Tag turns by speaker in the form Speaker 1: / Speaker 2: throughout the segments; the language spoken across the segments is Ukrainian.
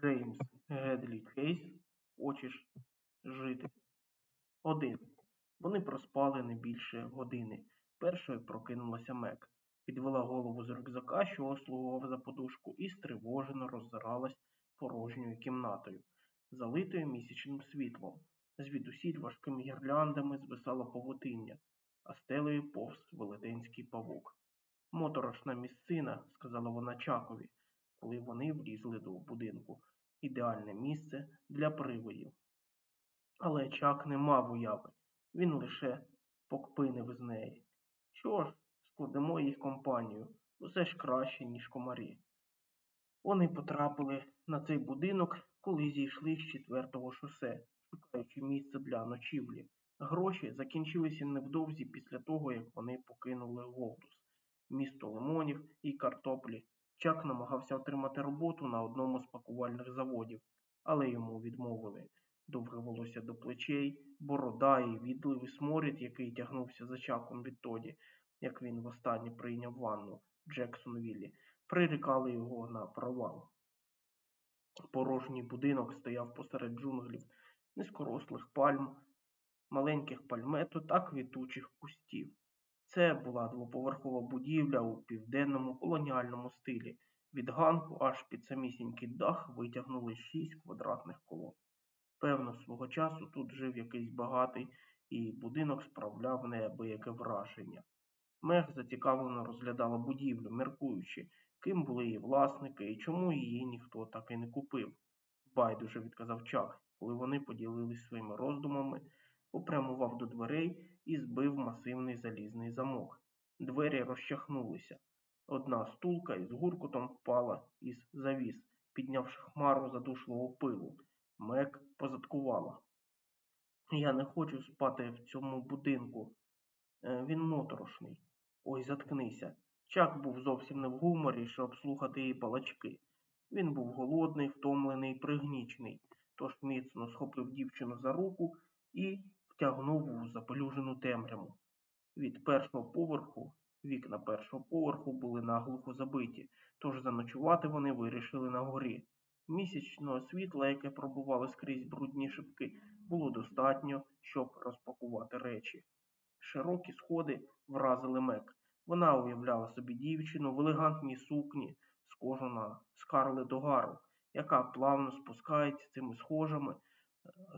Speaker 1: Джеймс Гедлі Чейз. Хочеш жити? Один. Вони проспали не більше години. Першою прокинулася Мек. Підвела голову з рюкзака, що слугував за подушку, і стривожено роззиралась порожньою кімнатою, залитою місячним світлом. Звідусіль важкими гірляндами звисало павутиння, а стелею повз велетенський павук. Моторошна місцина, сказала вона Чакові, коли вони влізли до будинку. Ідеальне місце для привоїв. Але Чак не мав уяви, він лише покпинив з неї. Що ж, складемо їх компанію, усе ж краще, ніж комарі. Вони потрапили на цей будинок, коли зійшли з четвертого шосе, шукаючи місце для ночівлі. Гроші закінчилися невдовзі після того, як вони покинули Голдус, місто лимонів і картоплі. Чак намагався отримати роботу на одному з пакувальних заводів, але йому відмовили. Довге волосся до плечей, борода і відливий сморід, який тягнувся за чаком відтоді, як він востаннє прийняв ванну в Джексонвіллі, прирікали його на провал. Порожній будинок стояв посеред джунглів, низькорослих пальм, маленьких пальмету та квітучих кустів. Це була двоповерхова будівля у південному колоніальному стилі. Від ганку аж під самісінький дах витягнули шість квадратних колон. Певно, свого часу тут жив якийсь багатий, і будинок справляв неабияке враження. Мех зацікавлено розглядала будівлю, міркуючи, ким були її власники і чому її ніхто так і не купив. Байдуже відказав Чак, коли вони поділились своїми роздумами, попрямував до дверей і збив масивний залізний замок. Двері розчахнулися. Одна стулка із гуркотом впала із завіс, піднявши хмару задушливого пилу. Мек позадкувала. Я не хочу спати в цьому будинку. Е, він моторошний. Ой, заткнися. Чак був зовсім не в гуморі, щоб слухати її балачки. Він був голодний, втомлений, пригнічений, тож міцно схопив дівчину за руку і втягнув у запелюжену темряву. Від першого поверху, вікна першого поверху були наглухо забиті, тож заночувати вони вирішили на горі. Місячного світла, яке пробувало скрізь брудні шибки, було достатньо, щоб розпакувати речі. Широкі сходи вразили мек. Вона уявляла собі дівчину в елегантній сукні, схожу на Скарлет Огару, яка плавно спускається цими схожими,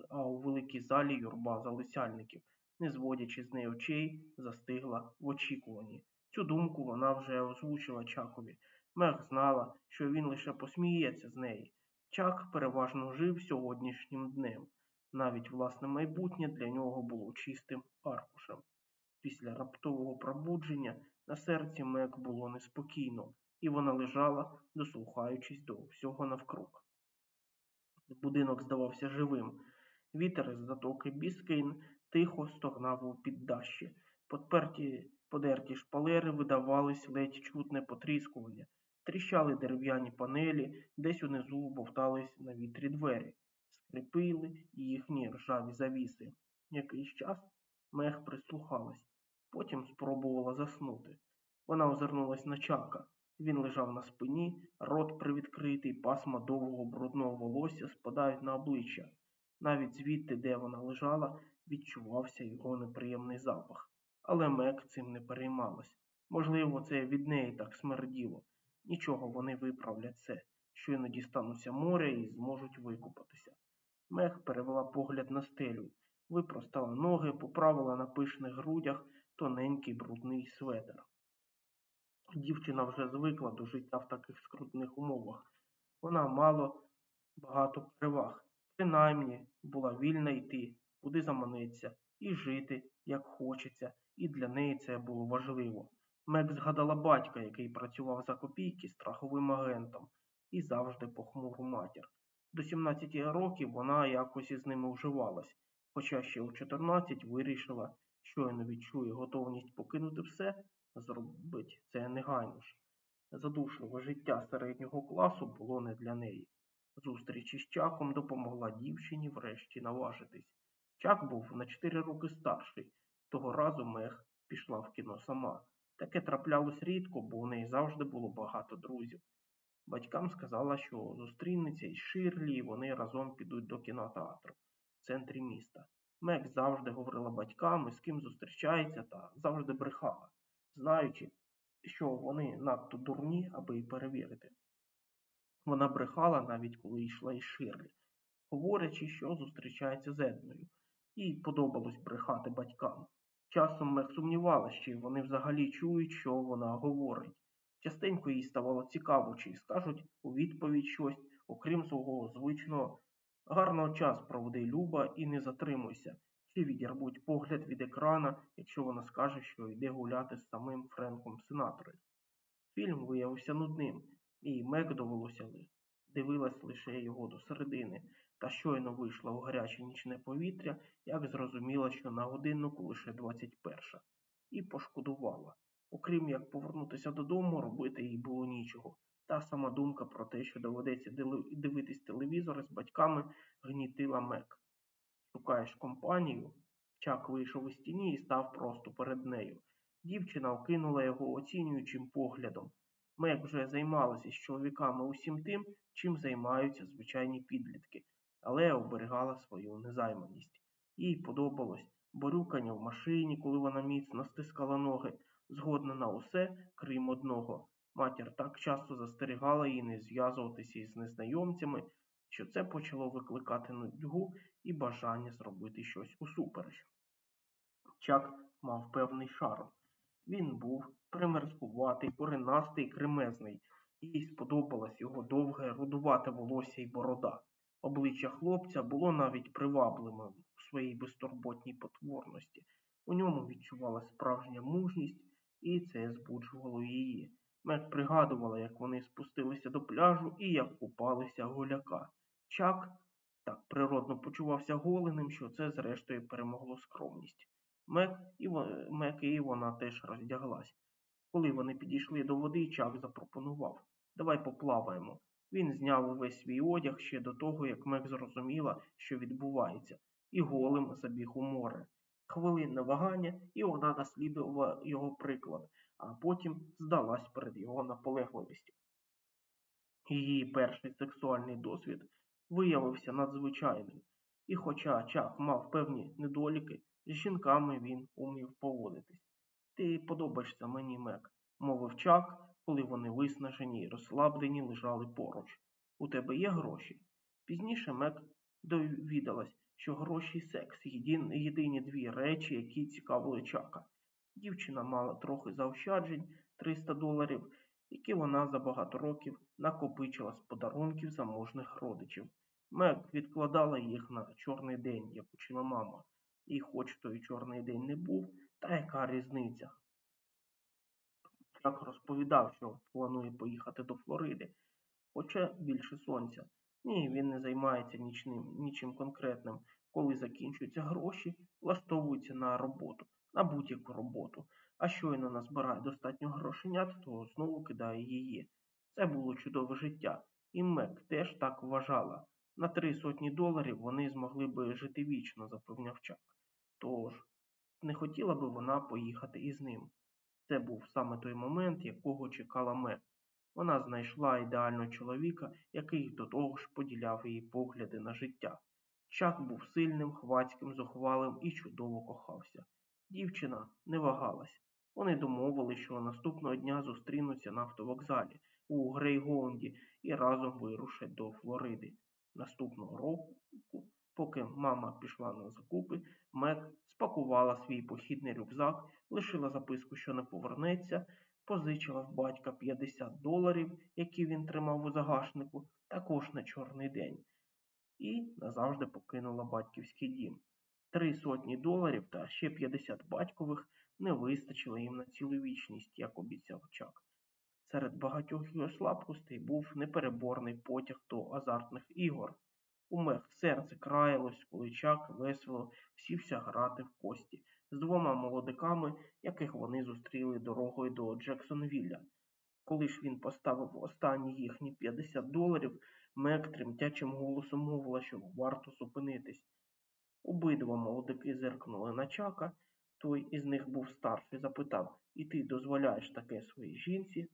Speaker 1: а у великій залі юрба залисяльників, не зводячи з неї очей, застигла в очікуванні. Цю думку вона вже озвучила Чакові. Мех знала, що він лише посміється з неї. Чак переважно жив сьогоднішнім днем. Навіть власне майбутнє для нього було чистим аркушем. Після раптового пробудження на серці Мек було неспокійно, і вона лежала, дослухаючись до всього навкруг. Будинок здавався живим. Вітер з затоки Біскейн тихо стогнав у піддащі. Подперті подерті шпалери видавались ледь чутне потріскування, тріщали дерев'яні панелі, десь унизу бовтались на вітрі двері, скрипили їхні ржаві завіси. Якийсь час мех прислухалась, потім спробувала заснути. Вона озирнулась на чака. Він лежав на спині, рот привідкритий, пасма довгого брудного волосся спадають на обличчя. Навіть звідти, де вона лежала, відчувався його неприємний запах. Але Мек цим не переймалась. Можливо, це від неї так смерділо. Нічого вони виправлять це, щойно дістануться море і зможуть викупатися. Мех перевела погляд на стелю, випростала ноги, поправила на пишних грудях тоненький брудний светр. Дівчина вже звикла до життя в таких скрутних умовах. Вона мало багато переваг. Принаймні була вільна йти, куди заманеться, і жити, як хочеться, і для неї це було важливо. Мек згадала батька, який працював за копійки страховим агентом, і завжди похмуру матір. До 17 років вона якось із ними вживалась, хоча ще у 14 вирішила, щойно відчує готовність покинути все, зробить це негайно ж. Задушливе життя середнього класу було не для неї. Зустріч із Чаком допомогла дівчині врешті наважитись. Чак був на 4 роки старший. Того разу мех пішла в кіно сама. Таке траплялось рідко, бо у неї завжди було багато друзів. Батькам сказала, що зустрінеться із Ширлі, і вони разом підуть до кінотеатру в центрі міста. Мек завжди говорила батькам, із ким зустрічається, та завжди брехала, знаючи, що вони надто дурні, аби її перевірити. Вона брехала навіть коли йшла із Ширлі, говорячи, що зустрічається з Едною. Їй подобалось брехати батькам. Часом Мек сумнівалася, чи вони взагалі чують, що вона говорить. Частенько їй ставало цікаво, чи скажуть у відповідь щось, окрім свого звичного гарного час проведи Люба і не затримуйся, чи відірвуть погляд від екрана, якщо вона скаже, що йде гуляти з самим Френком Синатрою. Фільм виявився нудним, і Мек довелося. Дивилась лише його до середини, та щойно вийшла у гаряче нічне повітря, як зрозуміла, що на годиннику лише 21 і пошкодувала. Окрім як повернутися додому, робити їй було нічого. Та сама думка про те, що доведеться дивитись телевізор з батьками, гнітила Мек. Шукаєш компанію? Чак вийшов із тіні і став просто перед нею. Дівчина окинула його оцінюючим поглядом. Мек вже займалася з чоловіками усім тим, чим займаються звичайні підлітки, але оберігала свою незайманість. Їй подобалось борюкання в машині, коли вона міцно стискала ноги, згодна на усе, крім одного. Матір так часто застерігала її не зв'язуватися із незнайомцями, що це почало викликати нудьгу і бажання зробити щось усупереч. Чак мав певний шарм. Він був примерзкуватий, коренастий, кремезний. Їй сподобалось його довге, рудувате волосся й борода. Обличчя хлопця було навіть привабливим у своїй безтурботній потворності. У ньому відчувалася справжня мужність, і це збуджувало її. Мек пригадувала, як вони спустилися до пляжу і як купалися голяка. Чак так природно почувався голеним, що це, зрештою, перемогло скромність. Мек і, Мек і вона теж роздяглась. Коли вони підійшли до води, Чак запропонував Давай поплаваємо. Він зняв увесь свій одяг ще до того, як Мек зрозуміла, що відбувається, і голим забіг у море. Хвилинне вагання, і вона наслідувала його приклад, а потім здалась перед його наполегливістю. Її перший сексуальний досвід виявився надзвичайним, і хоча Чак мав певні недоліки, з жінками він умів поводитись. Ти подобаєшся мені, Мек, мовив Чак, коли вони виснажені й розслаблені лежали поруч. У тебе є гроші? Пізніше Мек довідалась, що гроші і секс єдині дві речі, які цікавили Чака. Дівчина мала трохи заощаджень 300 доларів, які вона за багато років накопичила з подарунків заможних родичів. Мек відкладала їх на чорний день, як учила мама. І хоч той чорний день не був, та яка різниця? Чак розповідав, що планує поїхати до Флориди, хоче більше сонця. Ні, він не займається нічним, нічим конкретним. Коли закінчуються гроші, влаштовується на роботу, на будь-яку роботу, а щойно назбирає достатньо грошенят, то знову кидає її. Це було чудове життя, і Мек теж так вважала. На три сотні доларів вони змогли би жити вічно, запевняв Чак. Тож, не хотіла би вона поїхати із ним. Це був саме той момент, якого чекала Мек. Вона знайшла ідеального чоловіка, який до того ж поділяв її погляди на життя. Чак був сильним, хвацьким, зухвалим і чудово кохався. Дівчина не вагалась. Вони домовили, що наступного дня зустрінуться на автовокзалі у Грейгоунді і разом вирушать до Флориди. Наступного року, поки мама пішла на закупи, Мек спакувала свій похідний рюкзак, лишила записку, що не повернеться, позичила в батька 50 доларів, які він тримав у загашнику, також на чорний день, і назавжди покинула батьківський дім. Три сотні доларів та ще 50 батькових не вистачило їм на цілу вічність, як обіцяв Чак. Серед багатьох його слабкостей був непереборний потяг до азартних ігор. У мех серце краялось, коли Чак весело сівся грати в кості з двома молодиками, яких вони зустріли дорогою до Джексонвілля. Коли ж він поставив останні їхні 50 доларів, Мек тремтячим голосом мовила, що варто зупинитись. Обидва молодики зиркнули на чака, той із них був старший, запитав І ти дозволяєш таке своїй жінці?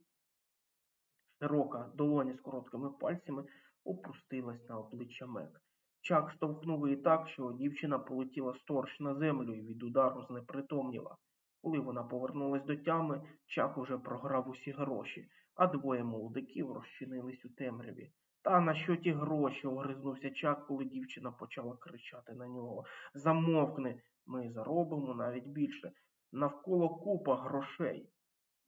Speaker 1: Широка долоня з короткими пальцями опустилась на обличчя Мек. Чак штовхнув її так, що дівчина полетіла сторч на землю і від удару знепритомніла. Коли вона повернулась до тями, Чак уже програв усі гроші, а двоє молодиків розчинились у темряві. Та на що ті гроші? огризнувся Чак, коли дівчина почала кричати на нього. Замовкни, ми заробимо навіть більше. Навколо купа грошей.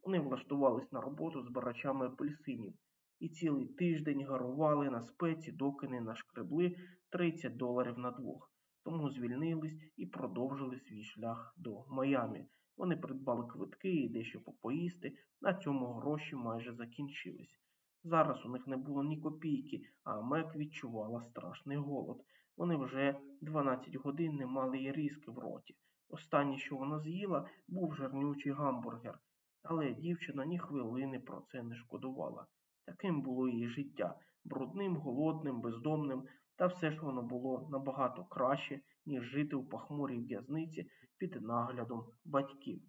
Speaker 1: Вони влаштувались на роботу збирачами апельсинів і цілий тиждень гарували на спеці, доки не нашкребли 30 доларів на двох. Тому звільнились і продовжили свій шлях до Майамі. Вони придбали квитки і дещо попоїсти, на цьому гроші майже закінчились. Зараз у них не було ні копійки, а Мек відчувала страшний голод. Вони вже 12 годин не мали й різки в роті. Останнє, що вона з'їла, був жирнючий гамбургер, але дівчина ні хвилини про це не шкодувала. Таким було її життя брудним, голодним, бездомним, та все ж воно було набагато краще, ніж жити у пахмурій в'язниці під наглядом батьків.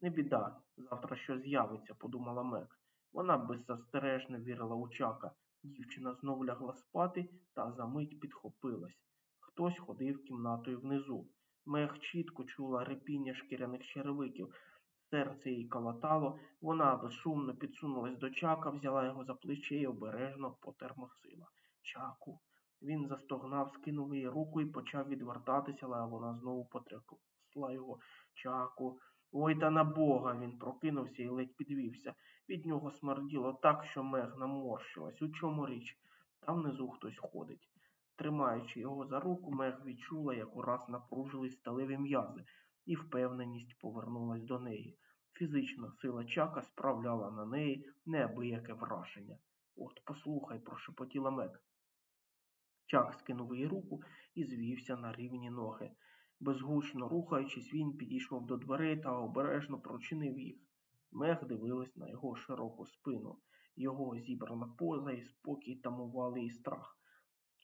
Speaker 1: Не біда, завтра що з'явиться, подумала Мек. Вона беззастережно вірила у чака. Дівчина знов лягла спати та за мить підхопилась. Хтось ходив кімнатою внизу. Мех чітко чула репіння шкіряних черевиків. Серце їй калатало, вона безшумно підсунулась до чака, взяла його за плече і обережно потермосила. Чаку. Він застогнав, скинув її руку і почав відвертатися, але вона знову потрясла його. Чаку. Ой та на бога. Він прокинувся і ледь підвівся. Від нього смерділо так, що мег наморщилась. У чому річ? Там внизу хтось ходить. Тримаючи його за руку, мег відчула, як ураз напружились сталеві м'язи, і впевненість повернулась до неї. Фізична сила чака справляла на неї неабияке враження. От послухай, прошепотіла Мек. Чак скинув її руку і звівся на рівні ноги. Безгучно рухаючись, він підійшов до дверей та обережно прочинив їх. Мех дивилась на його широку спину. Його зібрана поза і спокій тамували і страх.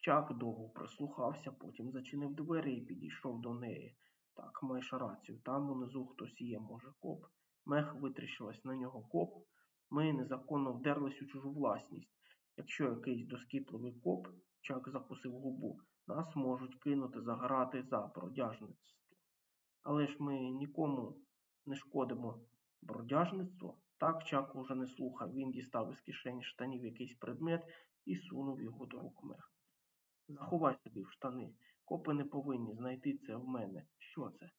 Speaker 1: Чак довго прислухався, потім зачинив двері і підійшов до неї. Так, маєш рацію, там унизу хтось є, може, коп. Мех витріщилась на нього коп. Ми незаконно вдерлись у чужу власність. Якщо якийсь доскіпливий коп, чак закусив губу, нас можуть кинути за грати за бродяжництво. Але ж ми нікому не шкодимо бродяжництво. Так чак уже не слухав. Він дістав із кишені штанів якийсь предмет і сунув його до рук мех. Заховай собі в штани. Копи не повинні знайти це в мене. Що це?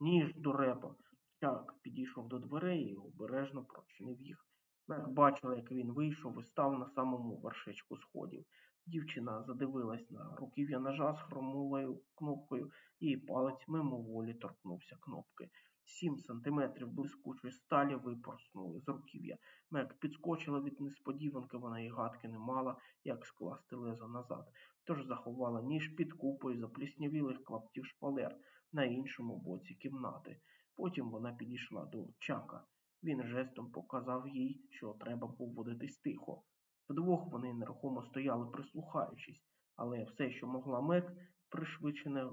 Speaker 1: Ніж, дурепо. Чак підійшов до дверей і обережно прочинив їх. Мек бачила, як він вийшов і став на самому вершечку сходів. Дівчина задивилась на руків'я ножа з хромовою кнопкою, її палець мимоволі торкнувся кнопки. Сім сантиметрів блискучої сталі випорснули з руків'я. Мек підскочила від несподіванки, вона й гадки не мала, як скласти лезо назад, тож заховала ніж під купою запліснявілих клаптів шпалер на іншому боці кімнати. Потім вона підійшла до чака. Він жестом показав їй, що треба поводитись тихо. Вдвох вони нерухомо стояли, прислухаючись, але все, що могла Мек, пришвидшене,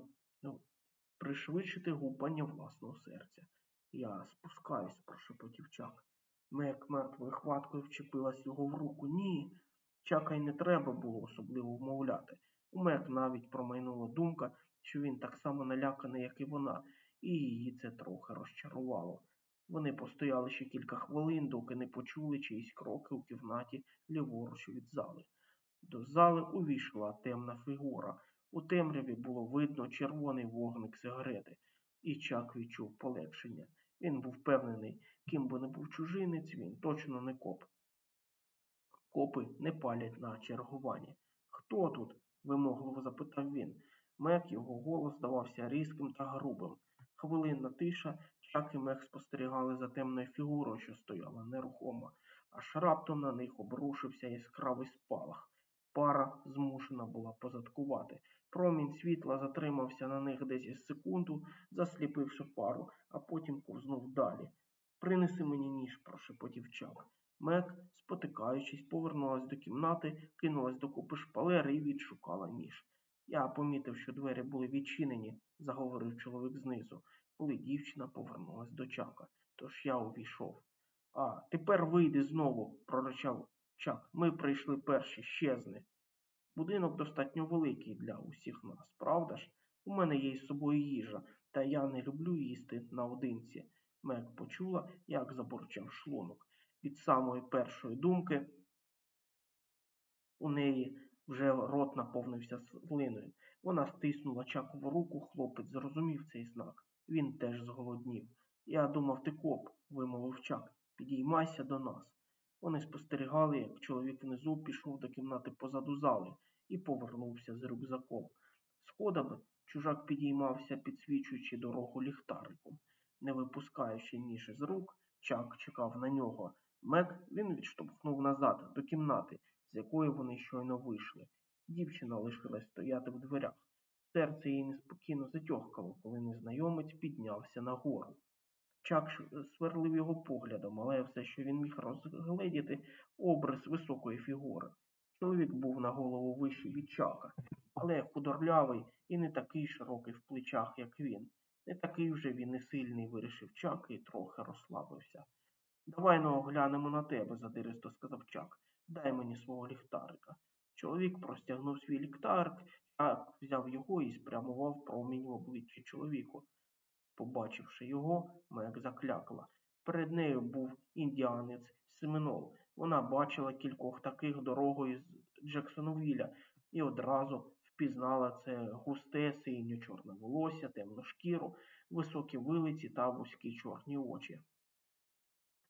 Speaker 1: пришвидшити гупання власного серця. Я спускаюсь, прошепотів чак. Мек мертвою хваткою вчепилась його в руку. Ні. Чака й не треба було особливо вмовляти. У Мек навіть промайнула думка, що він так само наляканий, як і вона, і її це трохи розчарувало. Вони постояли ще кілька хвилин, доки не почули чиїсь кроки у кімнаті ліворуч від зали. До зали увійшла темна фігура. У темряві було видно червоний вогник сигарети, і чак відчув полегшення. Він був впевнений, ким би не був чужинець, він точно не коп. Копи не палять на чергуванні. Хто тут? вимогливо запитав він. Мек його голос здавався різким та грубим. Хвилинна тиша, Чак і Мех спостерігали за темною фігурою, що стояла нерухомо, аж раптом на них обрушився яскравий спалах. Пара змушена була позадкувати. Промінь світла затримався на них десь із секунду, засліпивши пару, а потім ковзнув далі. Принеси мені ніж, прошепотів Чак. Мек, спотикаючись, повернулась до кімнати, кинулась до купи шпалери і відшукала ніж. Я помітив, що двері були відчинені, заговорив чоловік знизу, коли дівчина повернулась до чака. Тож я увійшов. А, тепер вийди знову, проричав Чак, ми прийшли перші, щезни. Будинок достатньо великий для усіх нас, правда ж? У мене є із собою їжа, та я не люблю їсти наодинці. Мек почула, як забурчав шлунок. Від самої першої думки у неї вже рот наповнився слиною. Вона стиснула Чакову руку, хлопець зрозумів цей знак. Він теж зголоднів. Я думав, ти коп, вимовив Чак. Підіймайся до нас. Вони спостерігали, як чоловік внизу пішов до кімнати позаду зали і повернувся з рюкзаком. Сходами чужак підіймався, підсвічуючи дорогу ліхтариком. Не випускаючи ніж із рук, Чак чекав на нього. Мек він відштовхнув назад до кімнати, з якої вони щойно вийшли. Дівчина лишилась стояти в дверях. Серце її неспокійно затьохкало, коли незнайомець піднявся нагору. Чак сверлив його поглядом, але все, що він міг розгледіти, образ високої фігури. Чоловік був на голову вищий від чака, але худорлявий і не такий широкий в плечах, як він. Не такий вже він і сильний, вирішив Чак і трохи розслабився. Давай ну оглянемо на тебе, задиристо сказав Чак. Дай мені свого ліхтарика. Чоловік простягнув свій ліхтарик, Чак взяв його і спрямував промінь в обличчя чоловіку. Побачивши його, Мек заклякла. Перед нею був індіанець Семенол. Вона бачила кількох таких дорогою з Джексоновіля і одразу впізнала це густе синьо чорне волосся, темну шкіру, високі вилиці та вузькі чорні очі.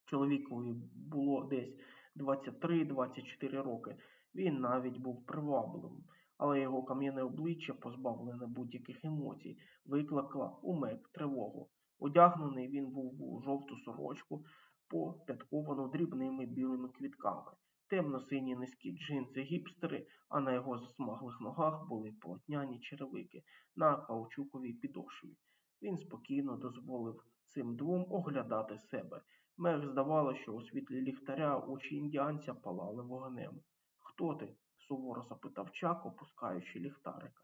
Speaker 1: Чоловікові було десь 23-24 роки. Він навіть був привабливим, але його кам'яне обличчя, позбавлене будь-яких емоцій, викликало у Мек тривогу. Одягнений він був у жовту сорочку, поп'ятковану дрібними білими квітками, темно-сині низькі джинси гіпстери, а на його засмаглих ногах були полотняні черевики на каучуковій підошві. Він спокійно дозволив цим двом оглядати себе. Мех здавалося, що у світлі ліхтаря очі індіанця палали вогнем. Хто ти? суворо запитав Чак, опускаючи ліхтарика.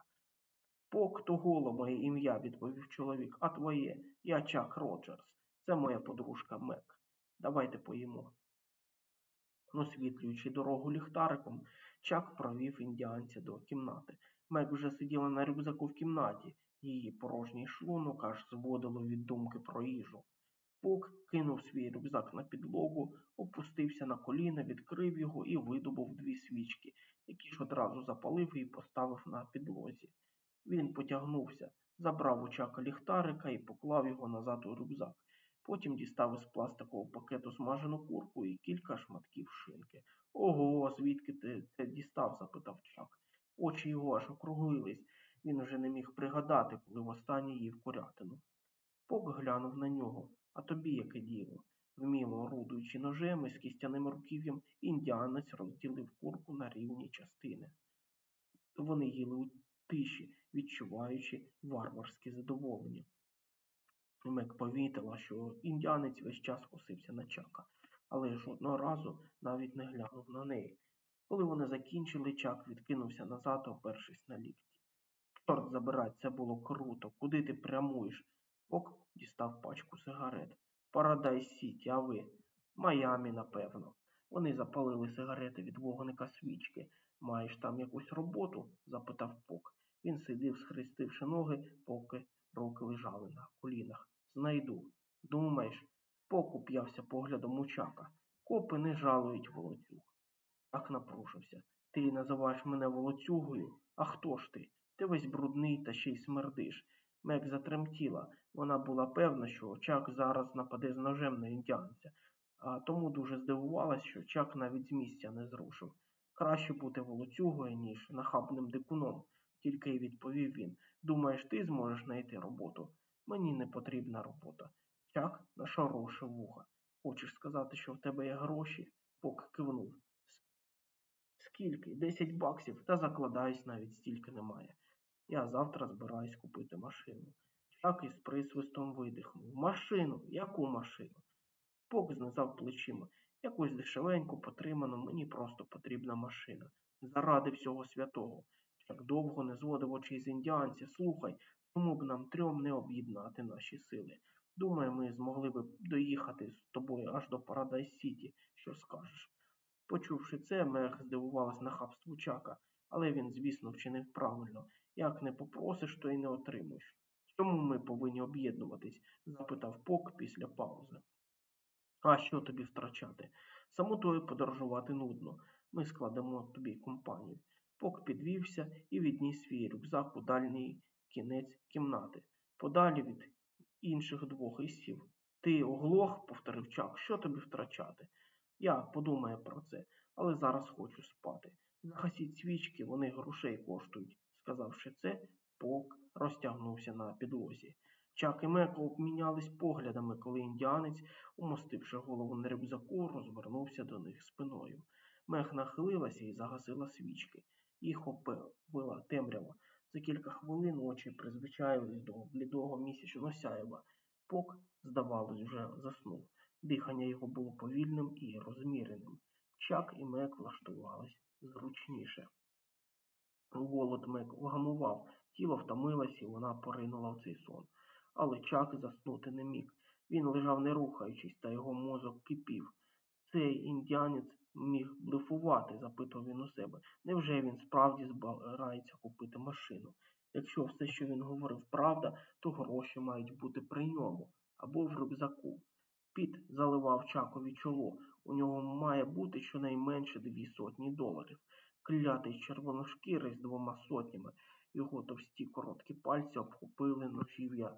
Speaker 1: Пок того моє ім'я, відповів чоловік, а твоє я Чак Роджерс. Це моя подружка Мек. Давайте поїмо. Освітлюючи дорогу ліхтариком, Чак провів індіанця до кімнати. Мек вже сиділа на рюкзаку в кімнаті, її порожній шлунок аж зводило від думки про їжу. Пок кинув свій рюкзак на підлогу, опустився на коліна, відкрив його і видобув дві свічки, які ж одразу запалив і поставив на підлозі. Він потягнувся, забрав у чака ліхтарика і поклав його назад у рюкзак. Потім дістав із пластикового пакету смажену курку і кілька шматків шинки. Ого, звідки ти це дістав? запитав чак. Очі його аж округлились. Він уже не міг пригадати, коли востаннє їв курятину. Пок глянув на нього. А тобі яке діло? Вміло орудуючи ножем із кістяним руків'ям, індіанець розділив курку на рівні частини. Вони їли у тиші, відчуваючи варварське задоволення. Мек помітила, що індіанець весь час косився на чака, але жодного разу навіть не глянув на неї. Коли вони закінчили, чак відкинувся назад, опершись на лікті. Чорт забирай, це було круто. Куди ти прямуєш? Пок дістав пачку сигарет. Парадайз Сіті, а ви? Майамі, напевно. Вони запалили сигарети від вогника свічки. Маєш там якусь роботу? запитав Пок. Він сидів, схрестивши ноги, поки руки лежали на колінах. Знайду. Думаєш, Пок уп'явся поглядом у чака. Копи не жалують волоцюг. Так напружився. Ти називаєш мене волоцюгою? А хто ж ти? Ти весь брудний та ще й смердиш. Мек затремтіла. Вона була певна, що Чак зараз нападе з ножем на індіанця, а тому дуже здивувалась, що Чак навіть з місця не зрушив. Краще бути волоцюгою, ніж нахабним дикуном, тільки й відповів він. Думаєш, ти зможеш знайти роботу? Мені не потрібна робота. Чак нашорошив вуха. Хочеш сказати, що в тебе є гроші? Пок кивнув. Скільки? Десять баксів, та закладаюсь, навіть стільки немає. Я завтра збираюсь купити машину. Чак із присвистом видихнув. Машину? Яку машину? Пок знизав плечима. Якусь дешевеньку, потриману, мені просто потрібна машина. Заради всього святого. Чак довго не зводив очей з індіанця. Слухай, чому б нам трьом не об'єднати наші сили? Думаю, ми змогли б доїхати з тобою аж до Парадайз Сіті. Що скажеш? Почувши це, Мех здивувалась нахабству Чака, але він, звісно, вчинив правильно. Як не попросиш, то й не отримуєш. Чому ми повинні об'єднуватись? запитав Пок після паузи. А що тобі втрачати? Самотою подорожувати нудно. Ми складемо тобі компанію. Пок підвівся і відніс свій рюкзак у дальній кінець кімнати, подалі від інших двох і сів. Ти оглох, повторив Чак, що тобі втрачати? Я подумаю про це, але зараз хочу спати. Загасіть свічки, вони грошей коштують. Сказавши це, Пок розтягнувся на підлозі. Чак і Мек обмінялись поглядами, коли індіанець, умостивши голову на рюкзаку, розвернувся до них спиною. Мех нахилилася і загасила свічки. Їх опила темрява. За кілька хвилин очі призвичаїлись до блідого місячного сяєва. Пок, здавалось, вже заснув. Дихання його було повільним і розміреним. Чак і Мек влаштувались зручніше. Голод Мек вгамував, тіло втомилось, і вона поринула в цей сон. Але Чак заснути не міг. Він лежав не рухаючись, та його мозок кипів. Цей індіанець міг блефувати, запитував він у себе. Невже він справді збирається купити машину? Якщо все, що він говорив, правда, то гроші мають бути при ньому або в рюкзаку. Піт заливав Чакові чоло. У нього має бути щонайменше дві сотні доларів. Клятий червоношкірий з двома сотнями. Його товсті короткі пальці обхопили ножів'я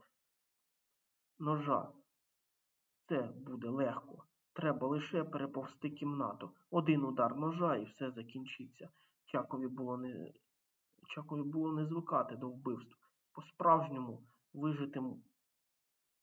Speaker 1: ножа. Це буде легко. Треба лише переповзти кімнату. Один удар ножа і все закінчиться. Чакові було не Чакові було не звикати до вбивств. По-справжньому вижитим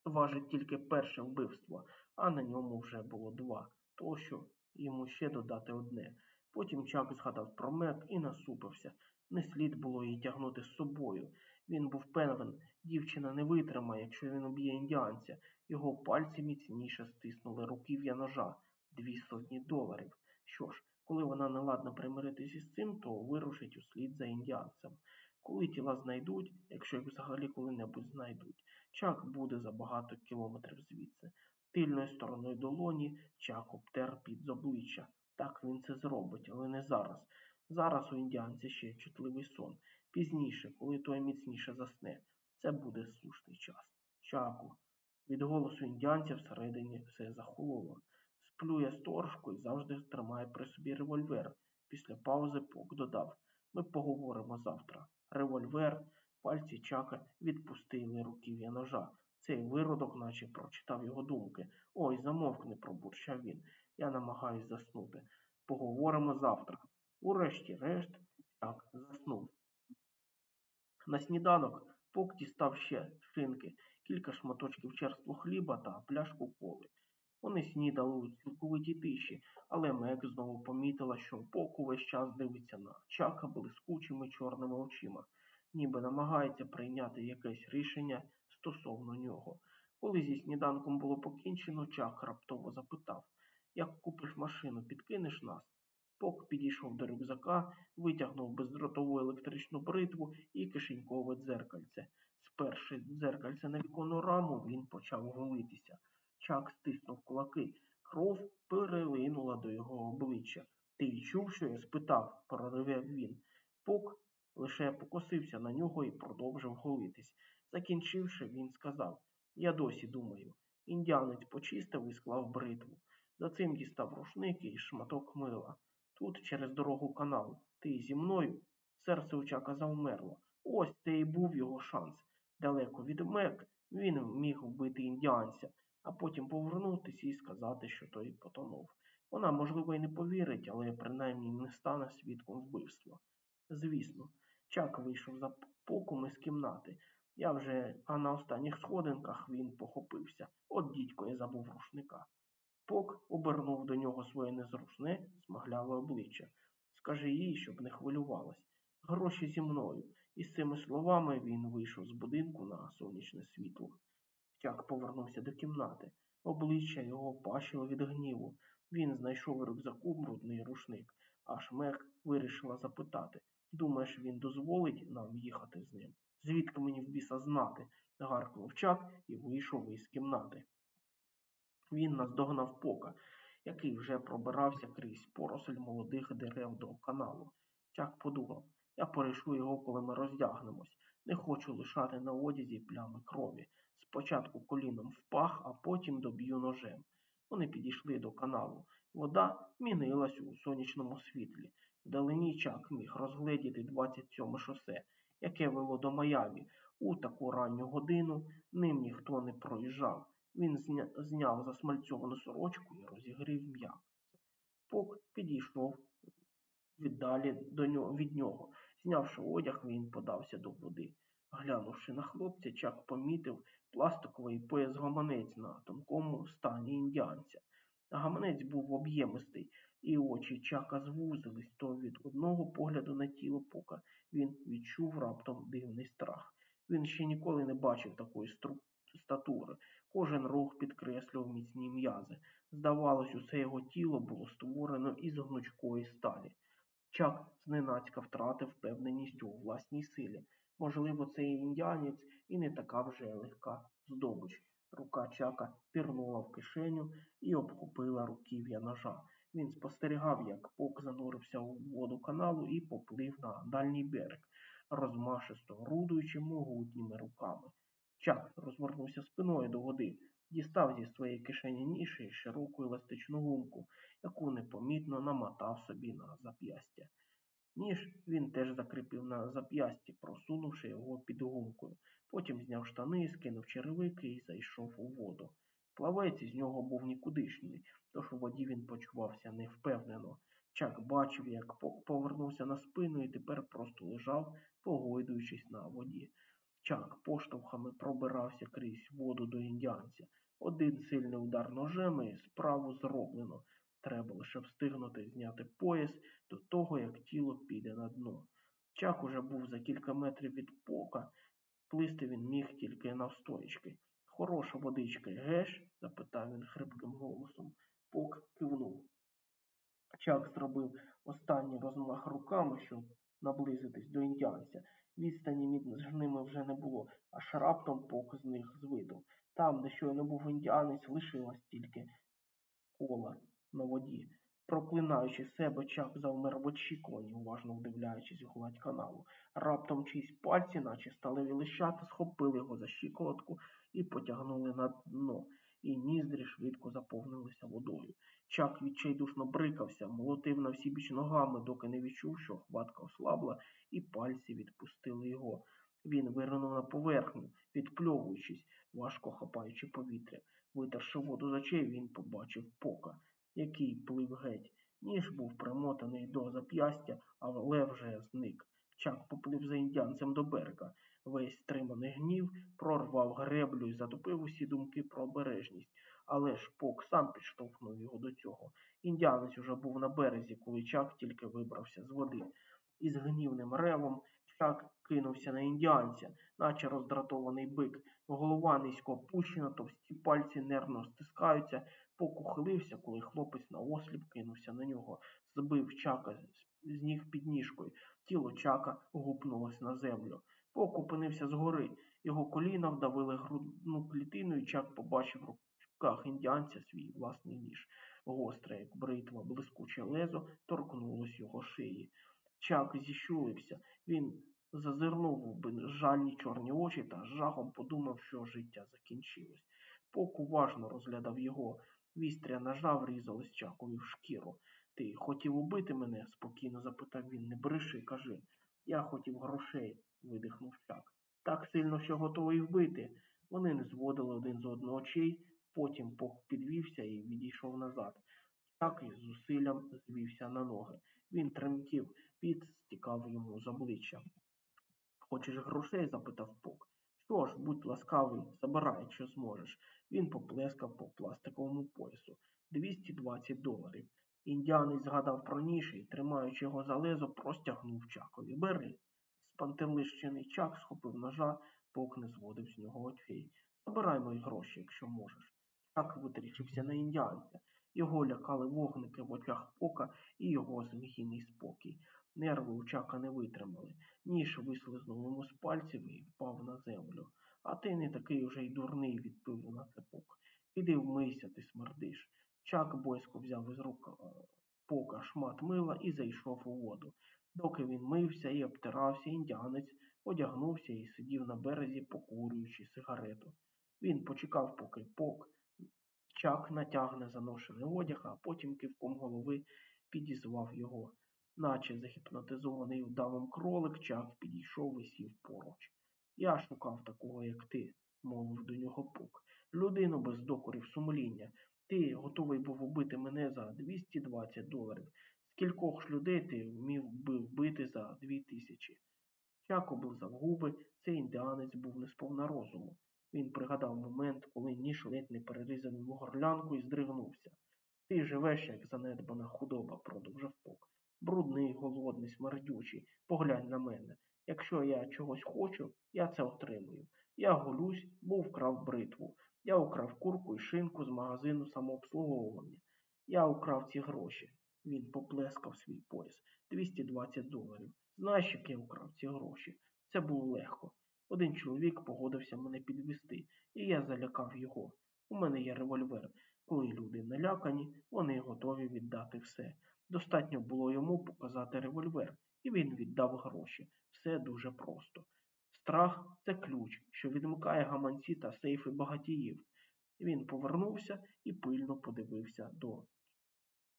Speaker 1: важить тільки перше вбивство, а на ньому вже було два. Тощо йому ще додати одне. Потім Чак згадав про мек і насупився. Не слід було її тягнути з собою. Він був певен, дівчина не витримає, якщо він уб'є індіанця. Його пальці міцніше стиснули руків'я ножа дві сотні доларів. Що ж, коли вона не ладна примиритися з цим, то вирушить услід за індіанцем. Коли тіла знайдуть, якщо їх взагалі коли-небудь знайдуть, чак буде за багато кілометрів звідси. Тильною стороною долоні чак обтер під з обличчя. Так він це зробить, але не зараз. Зараз у індіанця ще чутливий сон. Пізніше, коли той міцніше засне, це буде слушний час. Чаку. Від голосу індіанця всередині все захололо. Сплю я сторожку і завжди тримаю при собі револьвер. Після паузи Пок додав Ми поговоримо завтра. Револьвер, пальці чака відпустили руків'я ножа. Цей виродок наче прочитав його думки. Ой, замовкни, пробурчав він. Я намагаюсь заснути. Поговоримо завтра. Урешті-решт, чак заснув. На сніданок Пок дістав ще шинки, кілька шматочків черствого хліба та пляшку коли. Вони снідали у цілковитій тиші, але Мек знову помітила, що Пок увесь час дивиться на чака блискучими чорними очима, ніби намагається прийняти якесь рішення стосовно нього. Коли зі сніданком було покінчено, чак раптово запитав Як купиш машину, підкинеш нас? Пок підійшов до рюкзака, витягнув бездротову електричну бритву і кишенькове дзеркальце. Сперши дзеркальце на віконну раму, він почав голитися. Чак стиснув кулаки. Кров перелинула до його обличчя. Ти чув, що я спитав? проривав він. Пок лише покосився на нього і продовжив голитись. Закінчивши, він сказав Я досі думаю. Індіанець почистив і склав бритву. За цим дістав рушник і шматок мила. Тут через дорогу канал. Ти зі мною? Серце у Чака завмерло. Ось це і був його шанс. Далеко від Мек він міг вбити індіанця, а потім повернутися і сказати, що той потонув. Вона, можливо, і не повірить, але принаймні не стане свідком вбивства. Звісно, Чак вийшов за поком із кімнати. Я вже, а на останніх сходинках він похопився. От дідько я забув рушника. Обернув до нього своє незручне, смагляве обличчя. Скажи їй, щоб не хвилювалась. Гроші зі мною. І з цими словами він вийшов з будинку на сонячне світло. Чак повернувся до кімнати. Обличчя його пащило від гніву. Він знайшов рюкзаку брудний рушник, аж Мек вирішила запитати Думаєш, він дозволить нам їхати з ним? Звідки мені в біса знати? гаркнув Чак і вийшов із кімнати. Він наздогнав пока який вже пробирався крізь поросль молодих дерев до каналу. Чак подумав, я перейшлю його, коли ми роздягнемось. Не хочу лишати на одязі плями крові. Спочатку коліном в пах, а потім доб'ю ножем. Вони підійшли до каналу. Вода мінилась у сонячному світлі. Вдалині Чак міг розгледіти 27 шосе, яке вело до Майамі. У таку ранню годину ним ніхто не проїжджав. Він зняв засмальцьовану сорочку і розігрів м'як. Пок підійшов віддалі до нього, від нього. Знявши одяг, він подався до води. Глянувши на хлопця, Чак помітив пластиковий пояс-гаманець на тонкому стані індіанця. Гаманець був об'ємистий, і очі Чака звузились, то від одного погляду на тіло пока він відчув раптом дивний страх. Він ще ніколи не бачив такої статури. Кожен рух підкреслював міцні м'язи. Здавалось, усе його тіло було створено із гнучкої сталі. Чак зненацька втратив впевненість у власній силі. Можливо, цей індіанець і не така вже легка здобич. Рука Чака пірнула в кишеню і обхопила руків'я ножа. Він спостерігав, як пок занурився у воду каналу і поплив на дальній берег, розмашисто орудуючи могутніми руками. Чак розвернувся спиною до води, дістав зі своєї кишені ніші широку еластичну гумку, яку непомітно намотав собі на зап'ястя. Ніж він теж закріпив на зап'ясті, просунувши його під гумкою. Потім зняв штани, скинув черевики і зайшов у воду. Плавець із нього був нікудишній, тож у воді він почувався невпевнено. Чак бачив, як повернувся на спину і тепер просто лежав, погойдуючись на воді. Чак поштовхами пробирався крізь воду до індіанця. Один сильний удар ножем і справу зроблено. Треба лише встигнути зняти пояс до того, як тіло піде на дно. Чак уже був за кілька метрів від пока. Плисти він міг тільки навстоячки. Хороша водичка, геш? запитав він хрипким голосом. Пок кивнув. Чак зробив останній розмах руками, щоб наблизитись до індіанця. Відстані між ними вже не було, аж раптом пок з них з виду. Там, де щойно був індіанець, лишилось тільки кола на воді. Проклинаючи себе, Чак завмер в очікуванні, уважно вдивляючись у гладь каналу. Раптом чиїсь пальці, наче сталеві лищата, схопили його за щиколотку і потягнули на дно, і ніздрі швидко заповнилися водою. Чак відчайдушно брикався, молотив на всі біч ногами, доки не відчув, що хватка ослабла, і пальці відпустили його. Він виринув на поверхню, відпльовуючись, важко хапаючи повітря. Витерши воду з очей, він побачив пока який плив геть. Ніж був примотаний до зап'ястя, але вже зник. Чак поплив за індіанцем до берега. Весь стриманий гнів прорвав греблю і затопив усі думки про обережність. Але ж Пок сам підштовхнув його до цього. Індіанець уже був на березі, коли Чак тільки вибрався з води. Із гнівним ревом Чак кинувся на індіанця, наче роздратований бик. Голова низько опущена, товсті пальці нервно стискаються, Пок ухилився, коли хлопець наосліп кинувся на нього, збив чака з ніг під ніжкою. Тіло чака гупнулось на землю. Пок опинився згори. Його коліна вдавили грудну клітину, і чак побачив в руках індіанця свій власний ніж. Гостре, як бритва, блискуче лезо торкнулось його шиї. Чак зіщулився. Він зазирнув у безжальні чорні очі та з жахом подумав, що життя закінчилось. Пок уважно розглядав його. Вістря ножа врізалась чакові в шкіру. Ти хотів убити мене? спокійно запитав він. Не бреши, кажи. Я хотів грошей, видихнув чак. Так сильно, що готовий вбити. Вони не зводили один з одного очей, потім пок підвівся і відійшов назад. Чак із зусиллям звівся на ноги. Він тремтів, піт стікав йому з обличчя. Хочеш грошей? запитав пок. Що ж, будь ласкавий, забирай, якщо зможеш. Він поплескав по пластиковому поясу. 220 доларів. Індіанець згадав про ніж і, тримаючи його за лезо, простягнув чакові. Бери. Спантелищений чак схопив ножа, пок не зводив з нього очей. Забирай мої гроші, якщо можеш. Чак витрічився на індіанця. Його лякали вогники в очах пока і його змігійний спокій. Нерви у чака не витримали. Ніж вислизнув йому з пальців і впав на землю. А ти не такий уже й дурний, відповів на це пук. Піди вмийся, ти смердиш. Чак бойсько взяв із рук е, пока шмат мила і зайшов у воду. Доки він мився і обтирався, індіанець одягнувся і сидів на березі, покурюючи сигарету. Він почекав, поки пок чак натягне заношений одяг, а потім кивком голови підізвав його. Наче загіпнотизований вдавом кролик, чак підійшов і сів поруч. Я шукав такого, як ти, мовив до нього пук. Людину без докорів сумління. Ти готовий був убити мене за 220 доларів. Скількох ж людей ти вмів би вбити за дві тисячі? Чак облизав губи, цей індіанець був не сповна розуму. Він пригадав момент, коли ніж ледь не перерізав йому горлянку і здригнувся. Ти живеш, як занедбана худоба, продовжив пук. Брудний, голодний, смердючий. Поглянь на мене. Якщо я чогось хочу, я це отримую. Я голюсь, бо вкрав бритву. Я украв курку і шинку з магазину самообслуговування. Я украв ці гроші. Він поплескав свій пояс. 220 доларів. Знаєш, як я украв ці гроші? Це було легко. Один чоловік погодився мене підвести, і я залякав його. У мене є револьвер. Коли люди налякані, вони готові віддати все. Достатньо було йому показати револьвер, і він віддав гроші. Все дуже просто. Страх це ключ, що відмикає гаманці та сейфи багатіїв. Він повернувся і пильно подивився до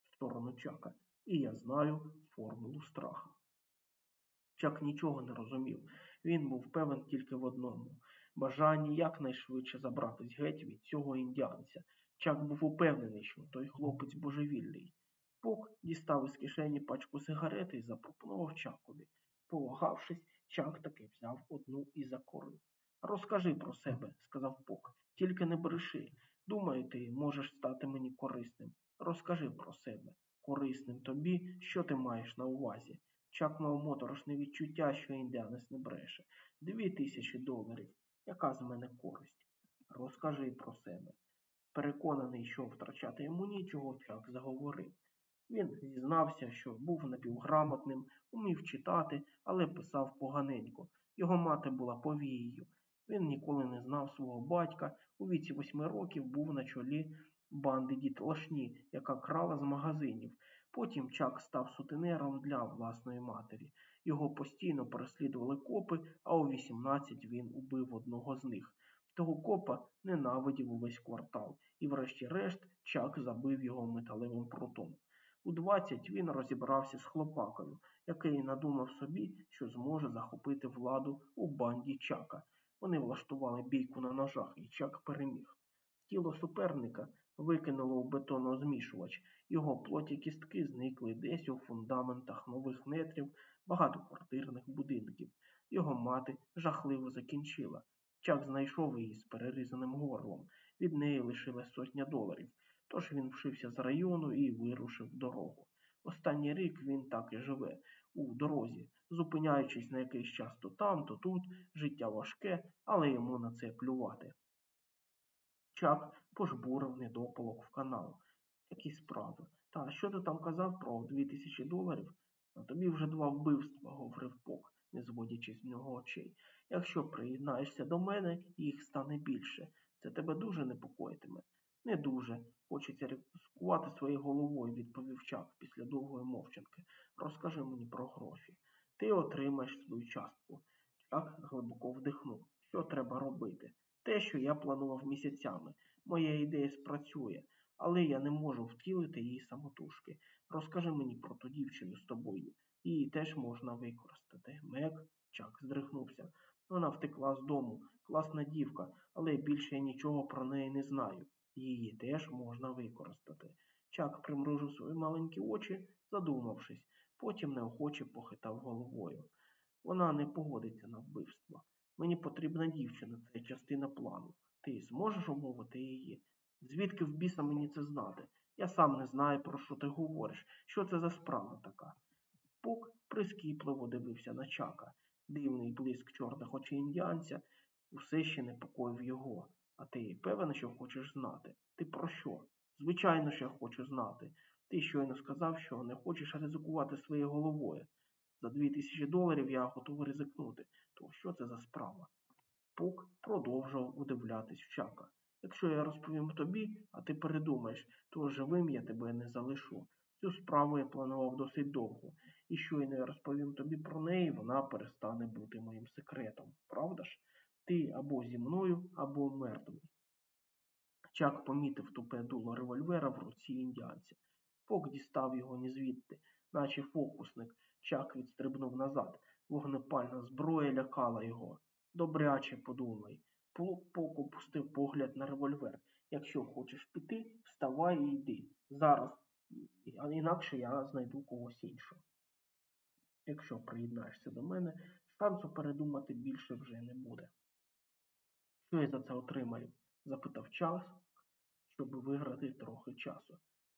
Speaker 1: сторону Чака. І я знаю формулу страха. Чак нічого не розумів. Він був певен тільки в одному бажанні якнайшвидше забратись геть від цього індіанця. Чак був упевнений, що той хлопець божевільний. Пок дістав із кишені пачку сигарети і запропонував Чакові. Повагавшись, Чак таки взяв одну і закурив. Розкажи про себе, сказав Пок. Тільки не бреши. Думаю, ти можеш стати мені корисним. Розкажи про себе. Корисним тобі, що ти маєш на увазі. Чак мав моторошне відчуття, що індіанець не бреше. Дві тисячі доларів. Яка з мене користь? Розкажи про себе. Переконаний, що втрачати йому нічого, Чак заговорив. Він зізнався, що був напівграмотним, умів читати, але писав поганенько. Його мати була повією. Він ніколи не знав свого батька. У віці восьми років був на чолі банди дітлашні, яка крала з магазинів. Потім Чак став сутенером для власної матері. Його постійно переслідували копи, а у 18 він убив одного з них. Того копа ненавидів увесь квартал, і врешті-решт Чак забив його металевим прутом. У 20 він розібрався з хлопакою, який надумав собі, що зможе захопити владу у банді Чака. Вони влаштували бійку на ножах, і Чак переміг. Тіло суперника викинуло у бетонозмішувач. Його плоті кістки зникли десь у фундаментах нових нетрів багатоквартирних будинків. Його мати жахливо закінчила. Чак знайшов її з перерізаним горлом. Від неї лишилась сотня доларів. Тож він вшився з району і вирушив в дорогу. Останній рік він так і живе у дорозі, зупиняючись на якийсь час то там, то тут, життя важке, але йому на це плювати. Чак пожбурив недопалок в канал. Такі справи. Та що ти там казав про дві тисячі доларів? На тобі вже два вбивства, говорив Пок, не зводячи з нього очей. Якщо приєднаєшся до мене, їх стане більше. Це тебе дуже непокоїтиме. Не дуже. Хочеться ризикувати своєю головою, відповів Чак після довгої мовчанки. Розкажи мені про гроші. Ти отримаєш свою частку. Чак глибоко вдихнув. Що треба робити? Те, що я планував місяцями. Моя ідея спрацює, але я не можу втілити її самотужки. Розкажи мені про ту дівчину з тобою. Її теж можна використати. Мек Чак здригнувся. Вона втекла з дому. Класна дівка, але більше я нічого про неї не знаю. Її теж можна використати. Чак примружив свої маленькі очі, задумавшись, потім неохоче похитав головою. Вона не погодиться на вбивство. Мені потрібна дівчина, це частина плану. Ти зможеш умовити її? Звідки в біса мені це знати? Я сам не знаю, про що ти говориш. Що це за справа така? Пук прискіпливо дивився на чака. Дивний блиск чорних очей індіанця усе ще непокоїв його. А ти певен, що хочеш знати? Ти про що? Звичайно, що я хочу знати. Ти щойно сказав, що не хочеш ризикувати своєю головою. За дві тисячі доларів я готовий ризикнути. То що це за справа? Пук продовжував удивлятись в чака. Якщо я розповім тобі, а ти передумаєш, то живим я тебе не залишу. Цю справу я планував досить довго, і щойно я розповім тобі про неї, вона перестане бути моїм секретом. Правда ж? Ти або зі мною, або мертвий. Чак помітив тупе дуло револьвера в руці індіанця. Пок дістав його ні звідти, наче фокусник. Чак відстрибнув назад. Вогнепальна зброя лякала його. Добряче подумай. Пок опустив погляд на револьвер. Якщо хочеш піти, вставай і йди. Зараз, а інакше я знайду когось іншого. Якщо приєднаєшся до мене, шансу передумати більше вже не буде. Що я за це отримаю? запитав час, щоб виграти трохи часу.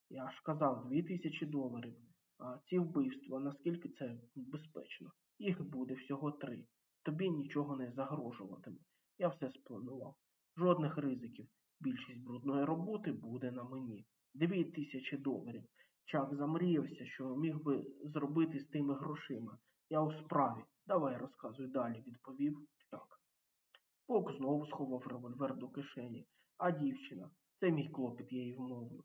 Speaker 1: Я ж казав, дві тисячі доларів. А ці вбивства, наскільки це безпечно? Їх буде всього три. Тобі нічого не загрожуватиме. Я все спланував. Жодних ризиків. Більшість брудної роботи буде на мені. Дві тисячі доларів. Чак замріявся, що міг би зробити з тими грошима. Я у справі. Давай розказуй далі, відповів. Пок знову сховав револьвер до кишені. А дівчина, це мій клопіт, я її вмовлю.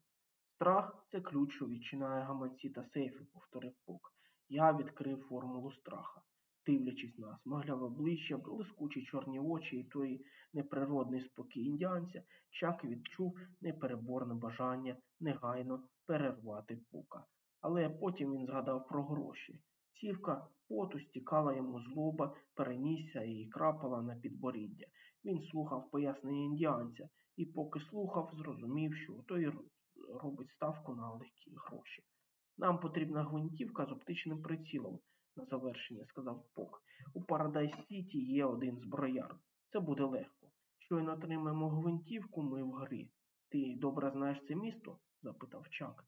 Speaker 1: Страх це ключ, що відчиняє гаманці та сейфи, повторив Пок. Я відкрив формулу страха. Дивлячись на смагляве обличчя, блискучі чорні очі і той неприродний спокій індіанця, Чак відчув непереборне бажання негайно перервати пука. Але потім він згадав про гроші. Цівка поту стікала йому з лоба, перенісся і крапала на підборіддя. Він слухав пояснення індіанця і, поки слухав, зрозумів, що той робить ставку на легкі гроші. Нам потрібна гвинтівка з оптичним прицілом, на завершення сказав Пок. У Парадайз Сіті є один зброяр. Це буде легко. Щойно отримаємо гвинтівку, ми в грі. Ти добре знаєш це місто? запитав Чак.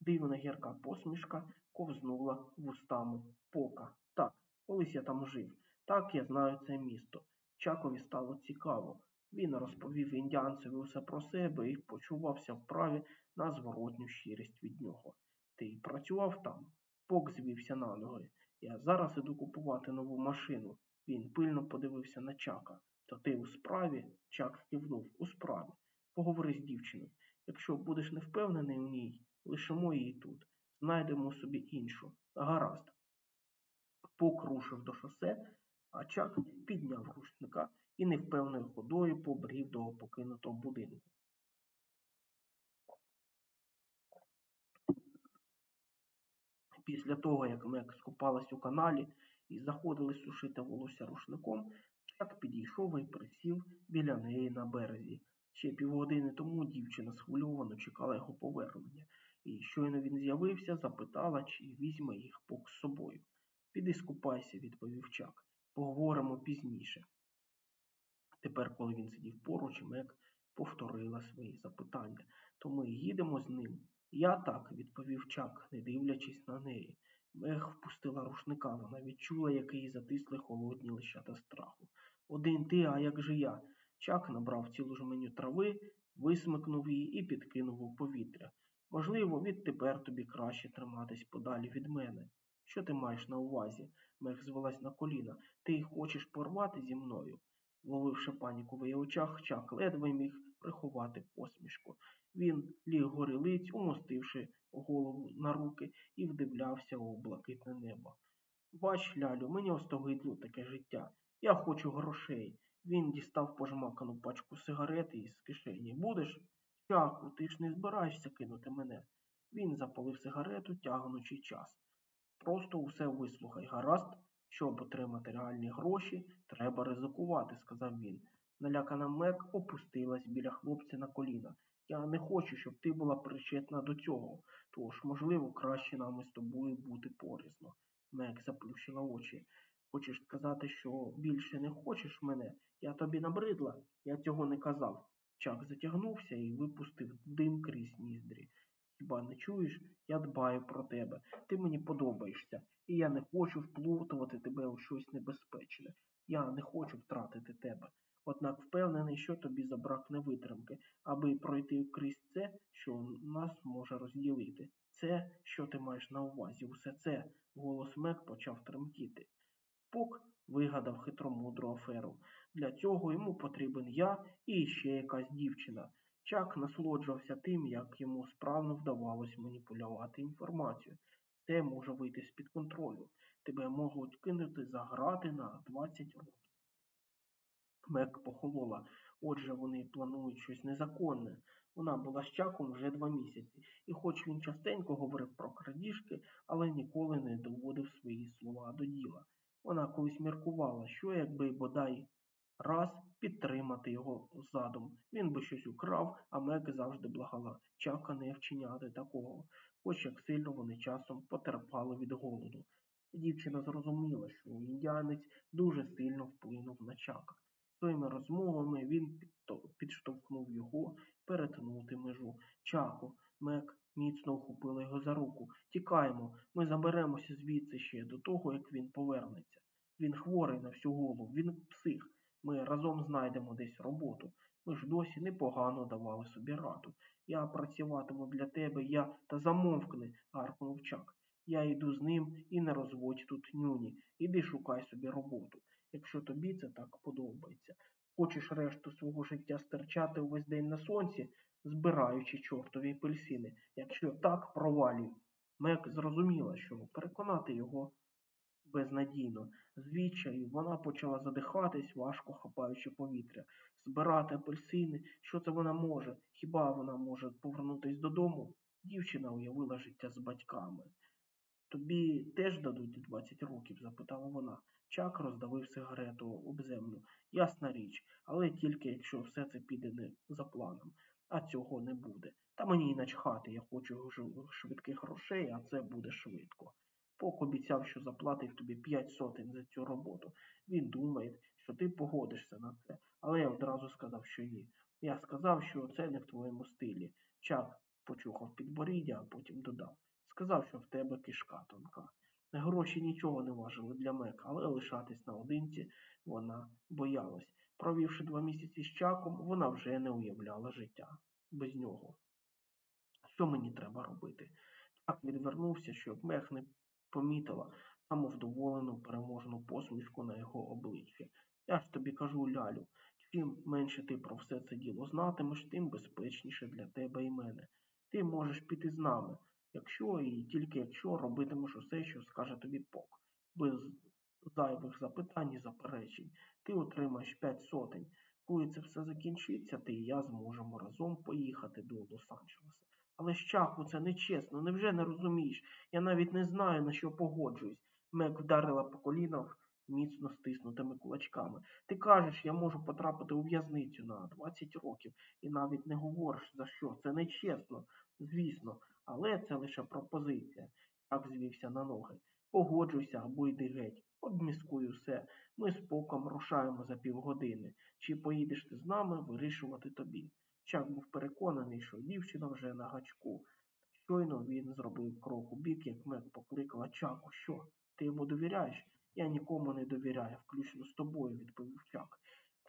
Speaker 1: Дивна гірка посмішка ковзнула вустами Пока. Так, колись я там жив. Так я знаю це місто. Чакові стало цікаво. Він розповів індіанцеві усе про себе і почувався вправі на зворотню щирість від нього. Ти працював там? Пок звівся на ноги. Я зараз іду купувати нову машину. Він пильно подивився на Чака. То ти у справі? Чак кивнув. У справі. Поговори з дівчиною. Якщо будеш не впевнений у ній, лишимо її тут. Знайдемо собі іншу. Гаразд. Пок рушив до шосе, а Чак підняв рушника і невпевною ходою побрів до покинутого будинку. Після того, як Мек скупалась у каналі і заходили сушити волосся рушником, Чак підійшов і присів біля неї на березі. Ще півгодини тому дівчина схвильовано чекала його повернення, і щойно він з'явився, запитала, чи візьме їх пок з собою. Піди скупайся, відповів Чак. Поговоримо пізніше. Тепер, коли він сидів поруч, Мек повторила свої запитання. То ми їдемо з ним. Я так, відповів Чак, не дивлячись на неї. Мех впустила рушника, вона відчула, як її затисли холодні лищата страху. Один ти, а як же я? Чак набрав цілу жменю трави, висмикнув її і підкинув у повітря. Можливо, відтепер тобі краще триматись подалі від мене. Що ти маєш на увазі? Мех звелась на коліна. Ти хочеш порвати зі мною? Ловивши паніку в її очах, Чак ледве міг приховати посмішку. Він ліг горілиць, умостивши голову на руки і вдивлявся у блакитне небо. Бач, лялю, мені остогидло таке життя. Я хочу грошей. Він дістав пожмакану пачку сигарет із кишені. Будеш? Чаку, ти ж не збираєшся кинути мене. Він запалив сигарету, тягнучи час. Просто усе вислухай, гаразд, щоб отримати реальні гроші, треба ризикувати, сказав він. Налякана Мек опустилась біля хлопця на коліна. Я не хочу, щоб ти була причетна до цього, тож, можливо, краще нам із тобою бути порізно. Мек заплющила очі. Хочеш сказати, що більше не хочеш мене? Я тобі набридла? Я цього не казав. Чак затягнувся і випустив дим крізь ніздрі. Хіба не чуєш? Я дбаю про тебе. Ти мені подобаєшся, і я не хочу вплутувати тебе у щось небезпечне. Я не хочу втратити тебе. Однак впевнений, що тобі забракне витримки, аби пройти крізь це, що нас може розділити. Це, що ти маєш на увазі, усе це, голос Мек почав тремтіти. Пук вигадав хитромудру аферу. Для цього йому потрібен я і ще якась дівчина. Чак насолоджувався тим, як йому справно вдавалось маніпулювати інформацією. Це може вийти з-під контролю. Тебе можуть кинути за грати на 20 років. Мек похолола. Отже, вони планують щось незаконне. Вона була з чаком вже два місяці, і хоч він частенько говорив про крадіжки, але ніколи не доводив свої слова до діла. Вона колись міркувала, що якби бодай раз підтримати його задум. Він би щось украв, а Мек завжди благала чака не вчиняти такого, хоч як сильно вони часом потерпали від голоду. Дівчина зрозуміла, що індіанець дуже сильно вплинув на чака. Своїми розмовами він підштовхнув його перетнути межу. Чако, Мек міцно ухопила його за руку. Тікаємо, ми заберемося звідси ще до того, як він повернеться. Він хворий на всю голову, він псих. Ми разом знайдемо десь роботу. Ми ж досі непогано давали собі раду. Я працюватиму для тебе, я та замовкни, гаркнув Чак. Я йду з ним і не розводь тут нюні. Іди шукай собі роботу, якщо тобі це так подобається. Хочеш решту свого життя стерчати увесь день на сонці, збираючи чортові апельсини. Якщо так, провалюй. Мек зрозуміла, що переконати його безнадійно. З відчаю вона почала задихатись, важко хапаючи повітря, збирати апельсини. Що це вона може? Хіба вона може повернутися додому? Дівчина уявила життя з батьками. Тобі теж дадуть 20 років? запитала вона. Чак роздавив сигарету об землю. Ясна річ, але тільки якщо все це піде не за планом. А цього не буде. Та мені й начхати, я хочу швидких грошей, а це буде швидко. Пок обіцяв, що заплатить тобі п'ять сотень за цю роботу. Він думає, що ти погодишся на це, але я одразу сказав, що ні. Я сказав, що це не в твоєму стилі. Чак почухав підборіддя, а потім додав. Сказав, що в тебе кишка тонка. Гроші нічого не важили для Мек, але лишатись наодинці вона боялась. Провівши два місяці з чаком, вона вже не уявляла життя без нього. Що мені треба робити? Чак відвернувся, щоб Мех не помітила самовдоволену переможну посмішку на його обличчі. Я ж тобі кажу, Лялю, чим менше ти про все це діло знатимеш, тим безпечніше для тебе і мене. Ти можеш піти з нами, якщо і тільки якщо робитимеш усе, що скаже тобі Пок, без зайвих запитань і заперечень. Ти отримаєш п'ять сотень. Коли це все закінчиться, ти і я зможемо разом поїхати до Лос-Анджелеса. Але щаку, це нечесно, невже не розумієш? Я навіть не знаю, на що погоджуюсь. Мек вдарила по колінах міцно стиснутими кулачками. Ти кажеш, я можу потрапити у в'язницю на 20 років і навіть не говориш за що. Це нечесно, звісно, але це лише пропозиція. Так звівся на ноги. Погоджуйся або йди геть. Обміскую все. Ми з поком рушаємо за півгодини. Чи поїдеш ти з нами вирішувати тобі? Чак був переконаний, що дівчина вже на гачку. Щойно він зробив крок у бік, як Мек покликала Чаку. Що? Ти йому довіряєш? Я нікому не довіряю, включно з тобою, відповів Чак.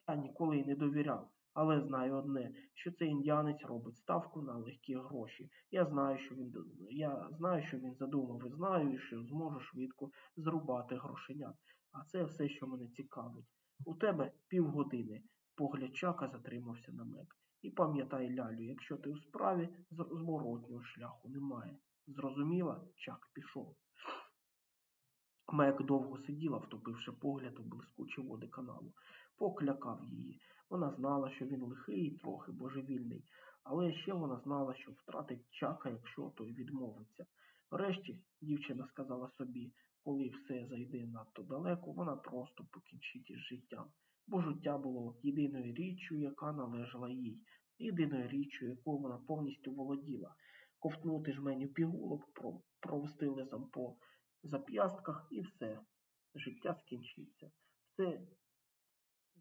Speaker 1: Я ніколи й не довіряв, але знаю одне, що цей індіанець робить ставку на легкі гроші. Я знаю, що він я знаю, що він задумав, і знаю, що зможу швидко зрубати грошенят. А це все, що мене цікавить. У тебе півгодини. Погляд Чака затримався на Мек. І пам'ятай, Лялю, якщо ти у справі, зворотнього шляху немає. Зрозуміла, Чак пішов. Мек довго сиділа, втопивши погляд у блискучі води каналу. Поклякав її. Вона знала, що він лихий і трохи божевільний, але ще вона знала, що втратить чака, якщо той відмовиться. Врешті, дівчина сказала собі, коли все зайде надто далеко, вона просто покінчить із життям бо життя було єдиною річчю, яка належала їй, єдиною річчю, якою вона повністю володіла. Ковтнути жменю пігулок, провести лезом по зап'ястках і все. Життя скінчиться. Все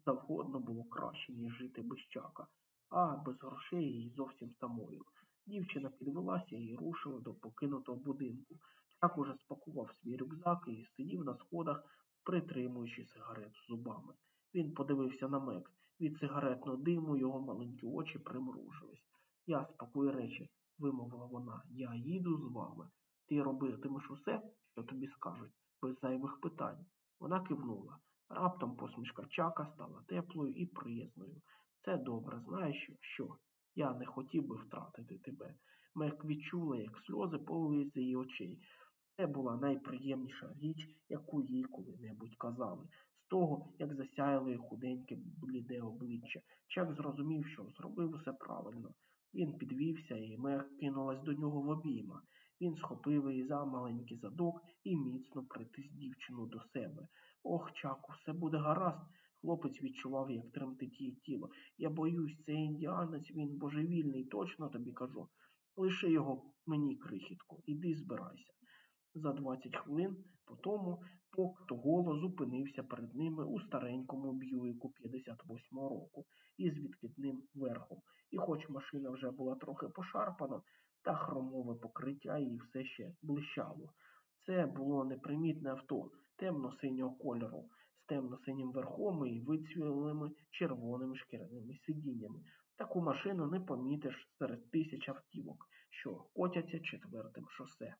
Speaker 1: завгодно було краще, ніж жити без чака, а без грошей і зовсім самою. Дівчина підвелася і рушила до покинутого будинку. Чак уже спакував свій рюкзак і сидів на сходах, притримуючи сигарету зубами. Він подивився на Мек. Від сигаретного диму його маленькі очі примружились. Я спакую речі, вимовила вона. Я їду з вами. Ти робитимеш усе, що тобі скажуть, без зайвих питань. Вона кивнула. Раптом посмішка Чака стала теплою і приязною. Це добре, знаєш що? Я не хотів би втратити тебе. Мек відчула, як сльози полились з її очей. Це була найприємніша річ, яку їй коли-небудь казали. Того, як засяяло її худеньке бліде обличчя, Чак зрозумів, що зробив усе правильно. Він підвівся, і Мег кинулась до нього в обійма. Він схопив її за маленький задок і міцно притис дівчину до себе. Ох, Чаку, все буде гаразд. Хлопець відчував, як тремтить її тіло. Я боюсь, цей індіанець, він божевільний, точно тобі кажу. Лиши його мені, крихітку, іди збирайся. За 20 хвилин по тому Пок Тоголо зупинився перед ними у старенькому б'юїку 58-го року із відкидним верхом. І хоч машина вже була трохи пошарпана, та хромове покриття її все ще блищало. Це було непримітне авто темно-синього кольору, з темно-синім верхом і вицвілими червоними шкіряними сидіннями. Таку машину не помітиш серед тисяч автівок, що котяться четвертим шосе.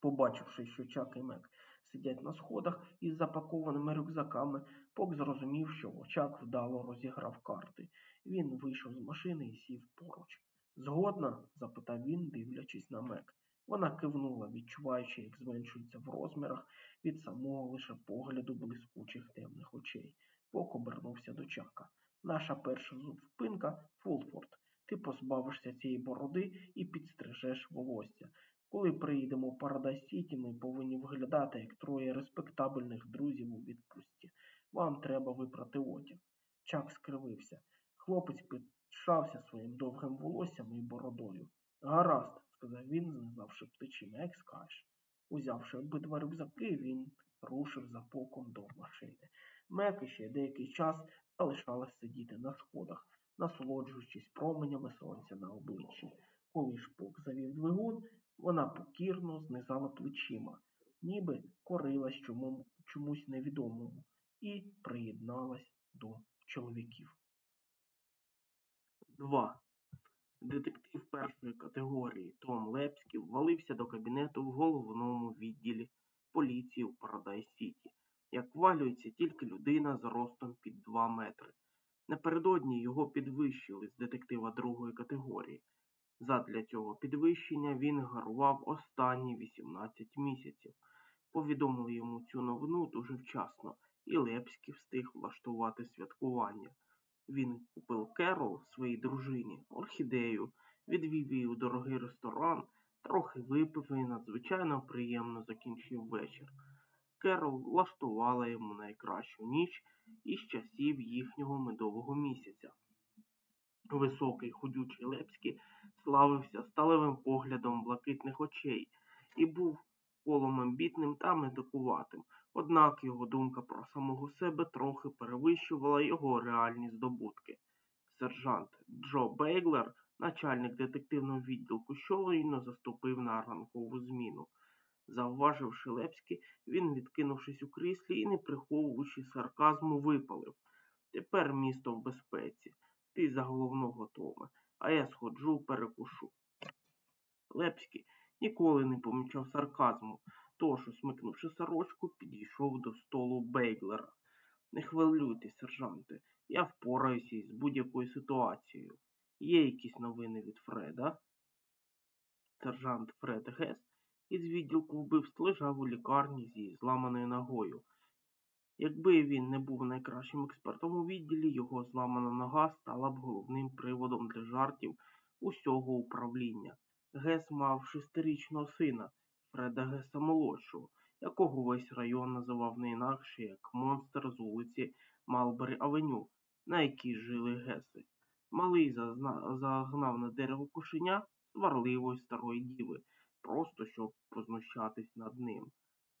Speaker 1: Побачивши, що Чак і Мек сидять на сходах із запакованими рюкзаками, Пок зрозумів, що Чак вдало розіграв карти. Він вийшов з машини і сів поруч. Згодна? запитав він, дивлячись на Мек. Вона кивнула, відчуваючи, як зменшується в розмірах від самого лише погляду блискучих темних очей. Пок обернувся до Чака. Наша перша зупинка Фулфорд. Ти позбавишся цієї бороди і підстрижеш волосся. Коли приїдемо в Парадайз Сіті, ми повинні виглядати як троє респектабельних друзів у відпустці. Вам треба випрати одяг. Чак скривився. Хлопець пишався своїм довгим волоссям і бородою. Гаразд, сказав він, знизавши плечима, як скажеш. Узявши обидва рюкзаки, він рушив за поком до машини. Мек ще деякий час залишалась сидіти на сходах, насолоджуючись променями сонця на обличчі. Коли пок завів двигун, вона покірно знизала плечима, ніби корилась чому, чомусь невідомому, і приєдналась до чоловіків. 2. Детектив першої категорії Том Лепський ввалився до кабінету в головному відділі поліції у Парадайз Сіті, як валюється тільки людина з ростом під 2 метри. Напередодні його підвищили з детектива другої категорії. Задля цього підвищення він гарував останні 18 місяців. Повідомили йому цю новину дуже вчасно, і Лепський встиг влаштувати святкування. Він купив Керол своїй дружині, орхідею, відвів її у дорогий ресторан, трохи випив і надзвичайно приємно закінчив вечір. Керол влаштувала йому найкращу ніч із часів їхнього медового місяця. Високий худючий Лепський славився сталевим поглядом блакитних очей і був колом амбітним та медикуватим, однак його думка про самого себе трохи перевищувала його реальні здобутки. Сержант Джо Бейглер, начальник детективного відділку, щойно заступив на ранкову зміну. Завваживши Лепський, він, відкинувшись у кріслі і не приховуючи сарказму, випалив. Тепер місто в безпеці. Ти за головного Тома, а я сходжу перекушу. Лепський ніколи не помічав сарказму, тож, усмикнувши сорочку, підійшов до столу Бейглера. Не хвилюйтесь, сержанте, я впораюся із будь-якою ситуацією. Є якісь новини від Фреда? Сержант Фред Гес із відділку вбивств лежав у лікарні зі зламаною ногою. Якби він не був найкращим експертом у відділі, його зламана нога стала б головним приводом для жартів усього управління. Гес мав шестирічного сина Фреда Геса молодшого, якого весь район називав не інакше як монстр з вулиці Малбері Авеню, на якій жили Геси. Малий загнав на дерево кошеня сварливої старої діви, просто щоб познущатись над ним.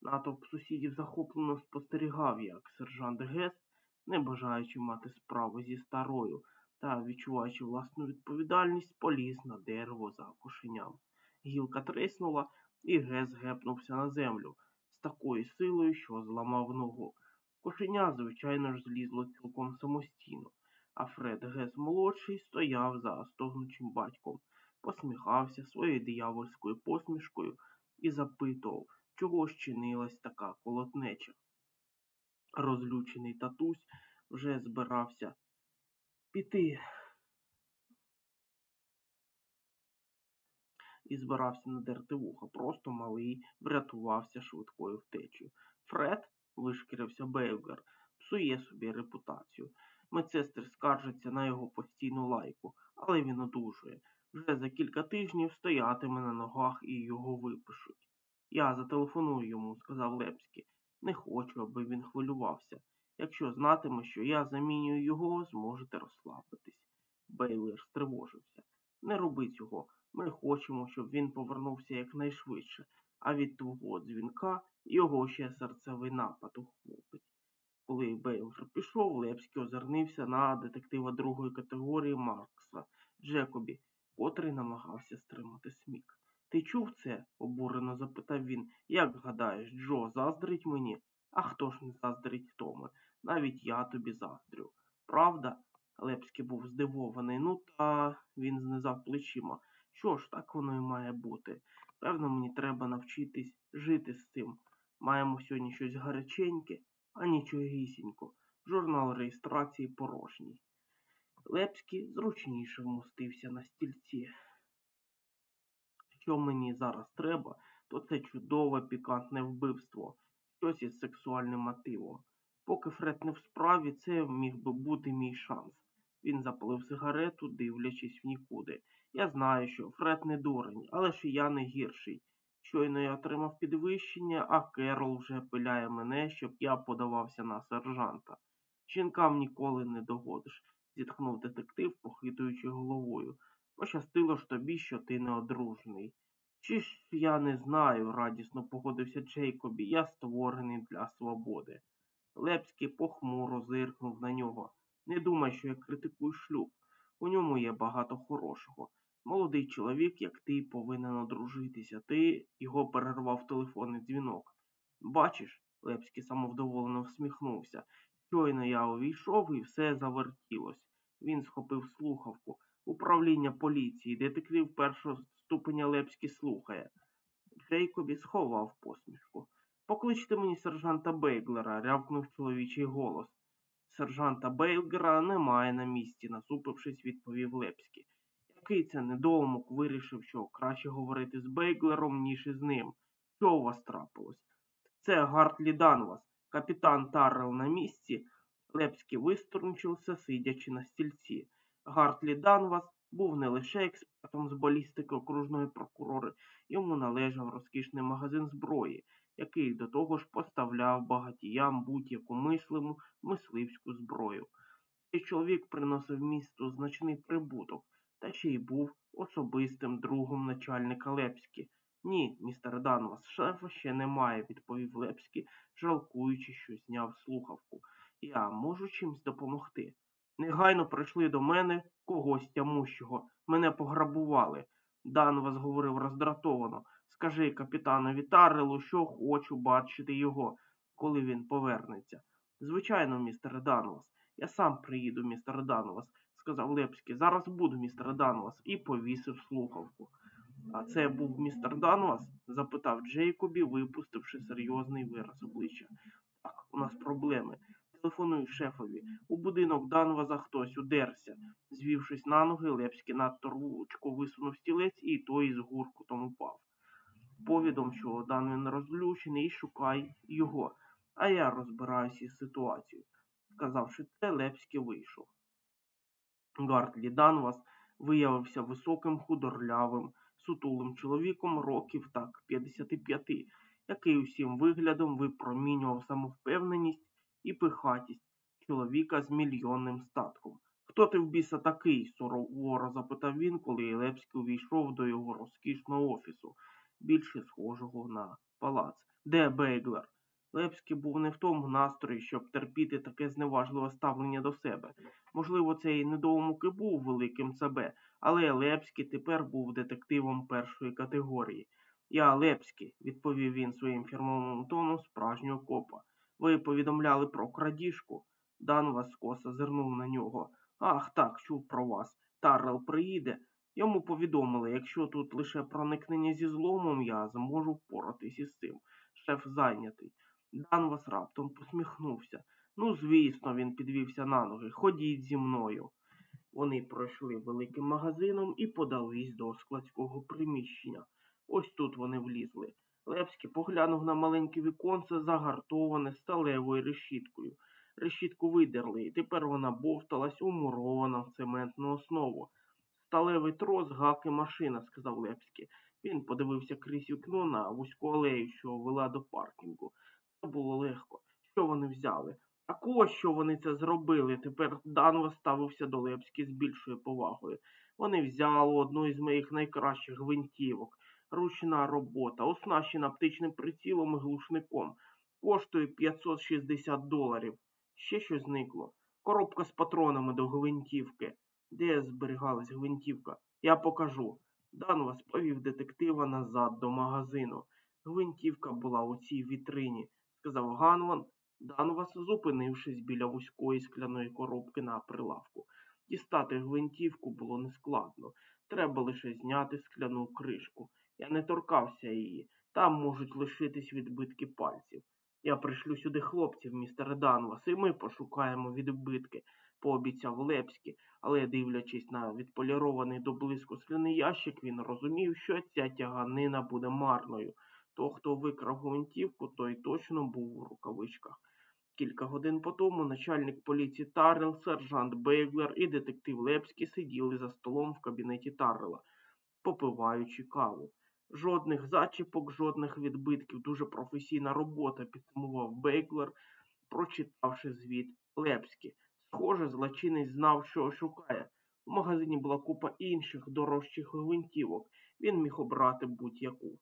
Speaker 1: Натовп сусідів захоплено спостерігав, як сержант Гес, не бажаючи мати справу зі старою та відчуваючи власну відповідальність, поліз на дерево за кошеням. Гілка треснула, і Гес гепнувся на землю з такою силою, що зламав ногу. Кошеня, звичайно ж, злізло цілком самостійно, а Фред Гес молодший стояв за стогнучим батьком, посміхався своєю диявольською посмішкою і запитував чого щинилась така колотнеча. Розлючений татусь вже збирався піти і збирався надерти вуха. Просто малий врятувався швидкою втечею. Фред, вишкірився Бейгер, псує собі репутацію. Медсестри скаржаться на його постійну лайку, але він одужує. Вже за кілька тижнів стоятиме на ногах і його випишуть. Я зателефоную йому, сказав Лепський. Не хочу, аби він хвилювався. Якщо знатиме, що я замінюю його, зможете розслабитись. Бейлер стривожився. Не роби цього. Ми хочемо, щоб він повернувся якнайшвидше, а від твого дзвінка його ще серцевий напад ухопить. Коли Бейлер пішов, Лепський озирнився на детектива другої категорії Маркса Джекобі, котрий намагався стримати сміх. Ти чув це? обурено запитав він. Як гадаєш, Джо заздрить мені? А хто ж не заздрить Томе? Навіть я тобі заздрю. Правда? Лепський був здивований. Ну, та він знизав плечима. Що ж, так воно і має бути. Певно, мені треба навчитись жити з цим. Маємо сьогодні щось гаряченьке, а нічогісінько. Журнал реєстрації порожній. Лепський зручніше вмостився на стільці. Що мені зараз треба, то це чудове пікантне вбивство, щось із сексуальним мотивом. Поки Фред не в справі, це міг би бути мій шанс. Він запалив сигарету, дивлячись в нікуди. Я знаю, що Фред не дурень, але ж я не гірший. Щойно я отримав підвищення, а Керол вже пиляє мене, щоб я подавався на сержанта. Жінкам ніколи не догодиш, зітхнув детектив, похитуючи головою. Пощастило ж тобі, що ти не одружений. Чи ж я не знаю, радісно погодився Джейкобі, я створений для свободи. Лепський похмуро зиркнув на нього. Не думай, що я критикую шлюб. У ньому є багато хорошого. Молодий чоловік, як ти, повинен одружитися. Ти його перервав телефонний дзвінок. Бачиш, Лепський самовдоволено всміхнувся. Щойно я увійшов і все завертілось. Він схопив слухавку. Управління поліції, детектив першого ступеня Лепський слухає. Джейкобі сховав посмішку. Покличте мені сержанта Бейглера, рявкнув чоловічий голос. Сержанта Бейглера немає на місці, насупившись, відповів Лепський. Який це недоумок вирішив, що краще говорити з Бейглером, ніж із ним. Що у вас трапилось? Це Гартлі Данвас, капітан Таррел на місці. Лепський виструнчився, сидячи на стільці. Гартлі Данвас був не лише експертом з балістики окружної прокурори, йому належав розкішний магазин зброї, який до того ж поставляв багатіям будь-яку мислиму мисливську зброю. Цей чоловік приносив місту значний прибуток, та ще й був особистим другом начальника Лепські. Ні, містер Данвас, шефа ще немає, відповів Лепський, жалкуючи, що зняв слухавку. Я можу чимсь допомогти. Негайно прийшли до мене когось тямущого. Мене пограбували. Данвас говорив роздратовано. Скажи капітанові Таррелу, що хочу бачити його, коли він повернеться. Звичайно, містер Данвас. Я сам приїду, містер Данвас, сказав Лепський. Зараз буду, містер Данвас, і повісив слухавку. А це був містер Данвас? запитав Джейкобі, випустивши серйозний вираз обличчя. Так, у нас проблеми. Телефоную шефові. У будинок Данваза хтось удерся. Звівшись на ноги, Лепський надто рвучко висунув стілець і той з гуркутом упав. Повідом, що Данвін розлючений і шукай його, а я розбираюся із ситуацією. Сказавши це, Лепський вийшов. Гартлі Данвас виявився високим, худорлявим, сутулим чоловіком років так 55, який усім виглядом випромінював самовпевненість і пихатість чоловіка з мільйонним статком. Хто ти в біса такий? сурово запитав він, коли Лепський увійшов до його розкішного офісу, більше схожого на палац. Де Бейглер? Лепський був не в тому настрої, щоб терпіти таке зневажливе ставлення до себе. Можливо, цей недоумок і був великим себе, але Лепський тепер був детективом першої категорії. Я Лепський, відповів він своїм фірмовим тоном справжнього копа. Ви повідомляли про крадіжку? Данвас скоса зирнув на нього. Ах, так, чув про вас. Таррел приїде. Йому повідомили, якщо тут лише проникнення зі зломом, я зможу впоратись із цим. Шеф зайнятий. Данвас раптом посміхнувся. Ну, звісно, він підвівся на ноги. Ходіть зі мною. Вони пройшли великим магазином і подались до складського приміщення. Ось тут вони влізли. Лепський поглянув на маленьке віконце, загартоване сталевою решіткою. Решітку видерли, і тепер вона бовталась умурована в цементну основу. Сталевий трос, гак і машина, сказав Лепський. Він подивився крізь вікно на вузьку алею, що вела до паркінгу. Це було легко. Що вони взяли? А ось що вони це зробили. Тепер Данва ставився до Лепський з більшою повагою. Вони взяли одну із моїх найкращих гвинтівок. Ручна робота, оснащена оптичним прицілом і глушником. Коштує 560 доларів. Ще щось зникло. Коробка з патронами до гвинтівки. Де зберігалась гвинтівка? Я покажу. Данвас повів детектива назад до магазину. Гвинтівка була у цій вітрині, сказав Ганван, Данвас, зупинившись біля вузької скляної коробки на прилавку. Дістати гвинтівку було нескладно. Треба лише зняти скляну кришку. Я не торкався її. Там можуть лишитись відбитки пальців. Я пришлю сюди хлопців, містер Данвас, і ми пошукаємо відбитки, пообіцяв Лепський, але, дивлячись на відполірований до блиску скляний ящик, він розумів, що ця тяганина буде марною. То, хто викрав гвинтівку, той точно був у рукавичках. Кілька годин по тому начальник поліції Таррел, сержант Бейглер і детектив Лепський сиділи за столом в кабінеті Таррела, попиваючи каву. Жодних зачіпок, жодних відбитків, дуже професійна робота, підсумував Бейглер, прочитавши звіт Лепський. Схоже, злочинець знав, що шукає. У магазині була купа інших дорожчих гвинтівок. Він міг обрати будь-яку.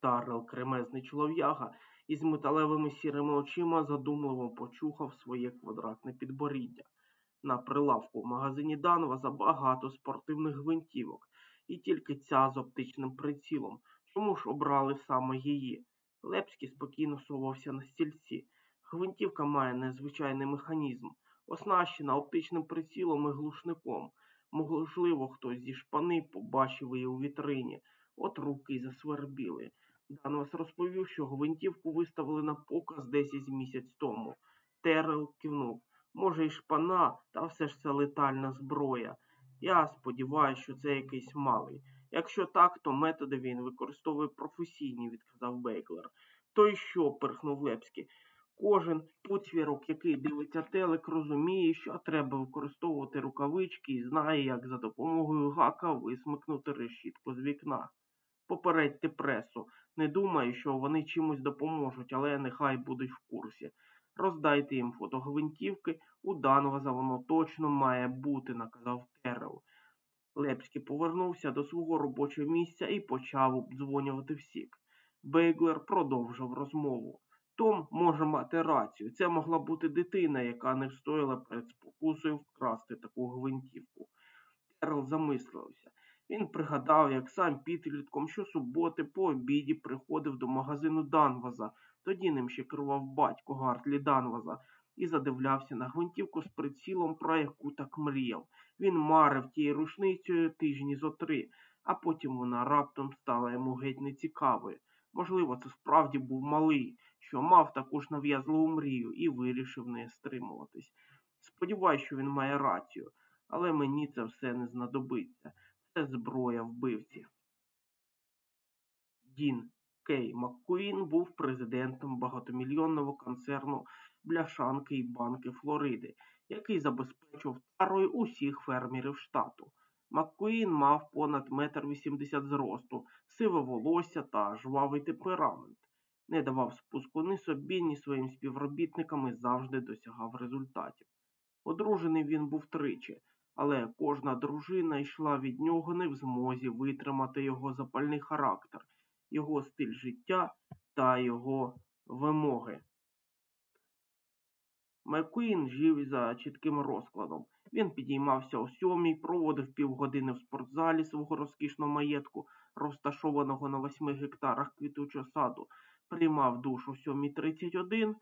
Speaker 1: Таррел, кремезний чолов'яга, із металевими сірими очима задумливо почухав своє квадратне підборіддя. На прилавку в магазині Данова забагато спортивних гвинтівок, і тільки ця з оптичним прицілом. Чому ж обрали саме її? Лепський спокійно совався на стільці. Гвинтівка має незвичайний механізм, оснащена оптичним прицілом і глушником. Можливо, хтось зі шпани побачив її у вітрині, от руки й засвербіли. Данвас розповів, що гвинтівку виставили на показ десь із місяць тому. Терел кивнув. Може, й шпана, та все ж це летальна зброя. Я сподіваюся, що це якийсь малий. Якщо так, то методи він використовує професійні, відказав Бейклер. То й що? перхнув Лепський. Кожен поцвірок, який дивиться телек, розуміє, що треба використовувати рукавички і знає, як за допомогою гака висмикнути решітку з вікна. Попередьте пресу. Не думаю, що вони чимось допоможуть, але нехай будуть в курсі. Роздайте їм фото гвинтівки, у Данваза воно точно має бути, наказав Терел. Лепський повернувся до свого робочого місця і почав обдзвонювати всіх. Бейглер продовжив розмову. Том може мати рацію. Це могла бути дитина, яка не встояла перед спокусою вкрасти таку гвинтівку. Терл замислився. Він пригадав, як сам підлітком щосуботи по обіді приходив до магазину Данваза, тоді ним ще керував батько Гартлі Данваза, і задивлявся на гвинтівку з прицілом, про яку так мріяв. Він марив тією рушницею тижні зо три, а потім вона раптом стала йому геть нецікавою. Можливо, це справді був малий, що мав таку ж нав'язливу мрію і вирішив не стримуватись. Сподіваюсь, що він має рацію, але мені це все не знадобиться. Зброя вбивці. Дін Кей Маккуїн був президентом багатомільйонного концерну бляшанки і банки Флориди, який забезпечував тарою усіх фермерів штату. Маккуїн мав понад метр вісімдесят зросту, сиве волосся та жвавий темперамент. Не давав спуску ні собі, ні своїм співробітникам і завжди досягав результатів. Одружений він був тричі, але кожна дружина йшла від нього не в змозі витримати його запальний характер, його стиль життя та його вимоги. Маккуїн жив за чітким розкладом. Він підіймався о сьомій, проводив півгодини в спортзалі свого розкішного маєтку, розташованого на восьми гектарах квітучого саду, приймав душ о 7.31,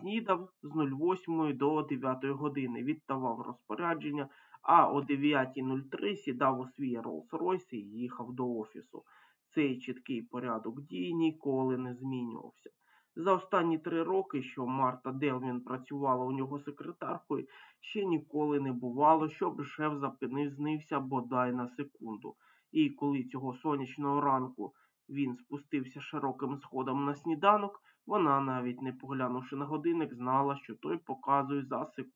Speaker 1: снідав з 08 до 9 години, віддавав розпорядження, а о 9.03 сідав у свій Роллс-Ройс і їхав до офісу. Цей чіткий порядок дій ніколи не змінювався. За останні три роки, що Марта Делвін працювала у нього секретаркою, ще ніколи не бувало, щоб шеф запізнився бодай на секунду. І коли цього сонячного ранку він спустився широким сходом на сніданок, вона, навіть не поглянувши на годинник, знала, що той показує за секунду.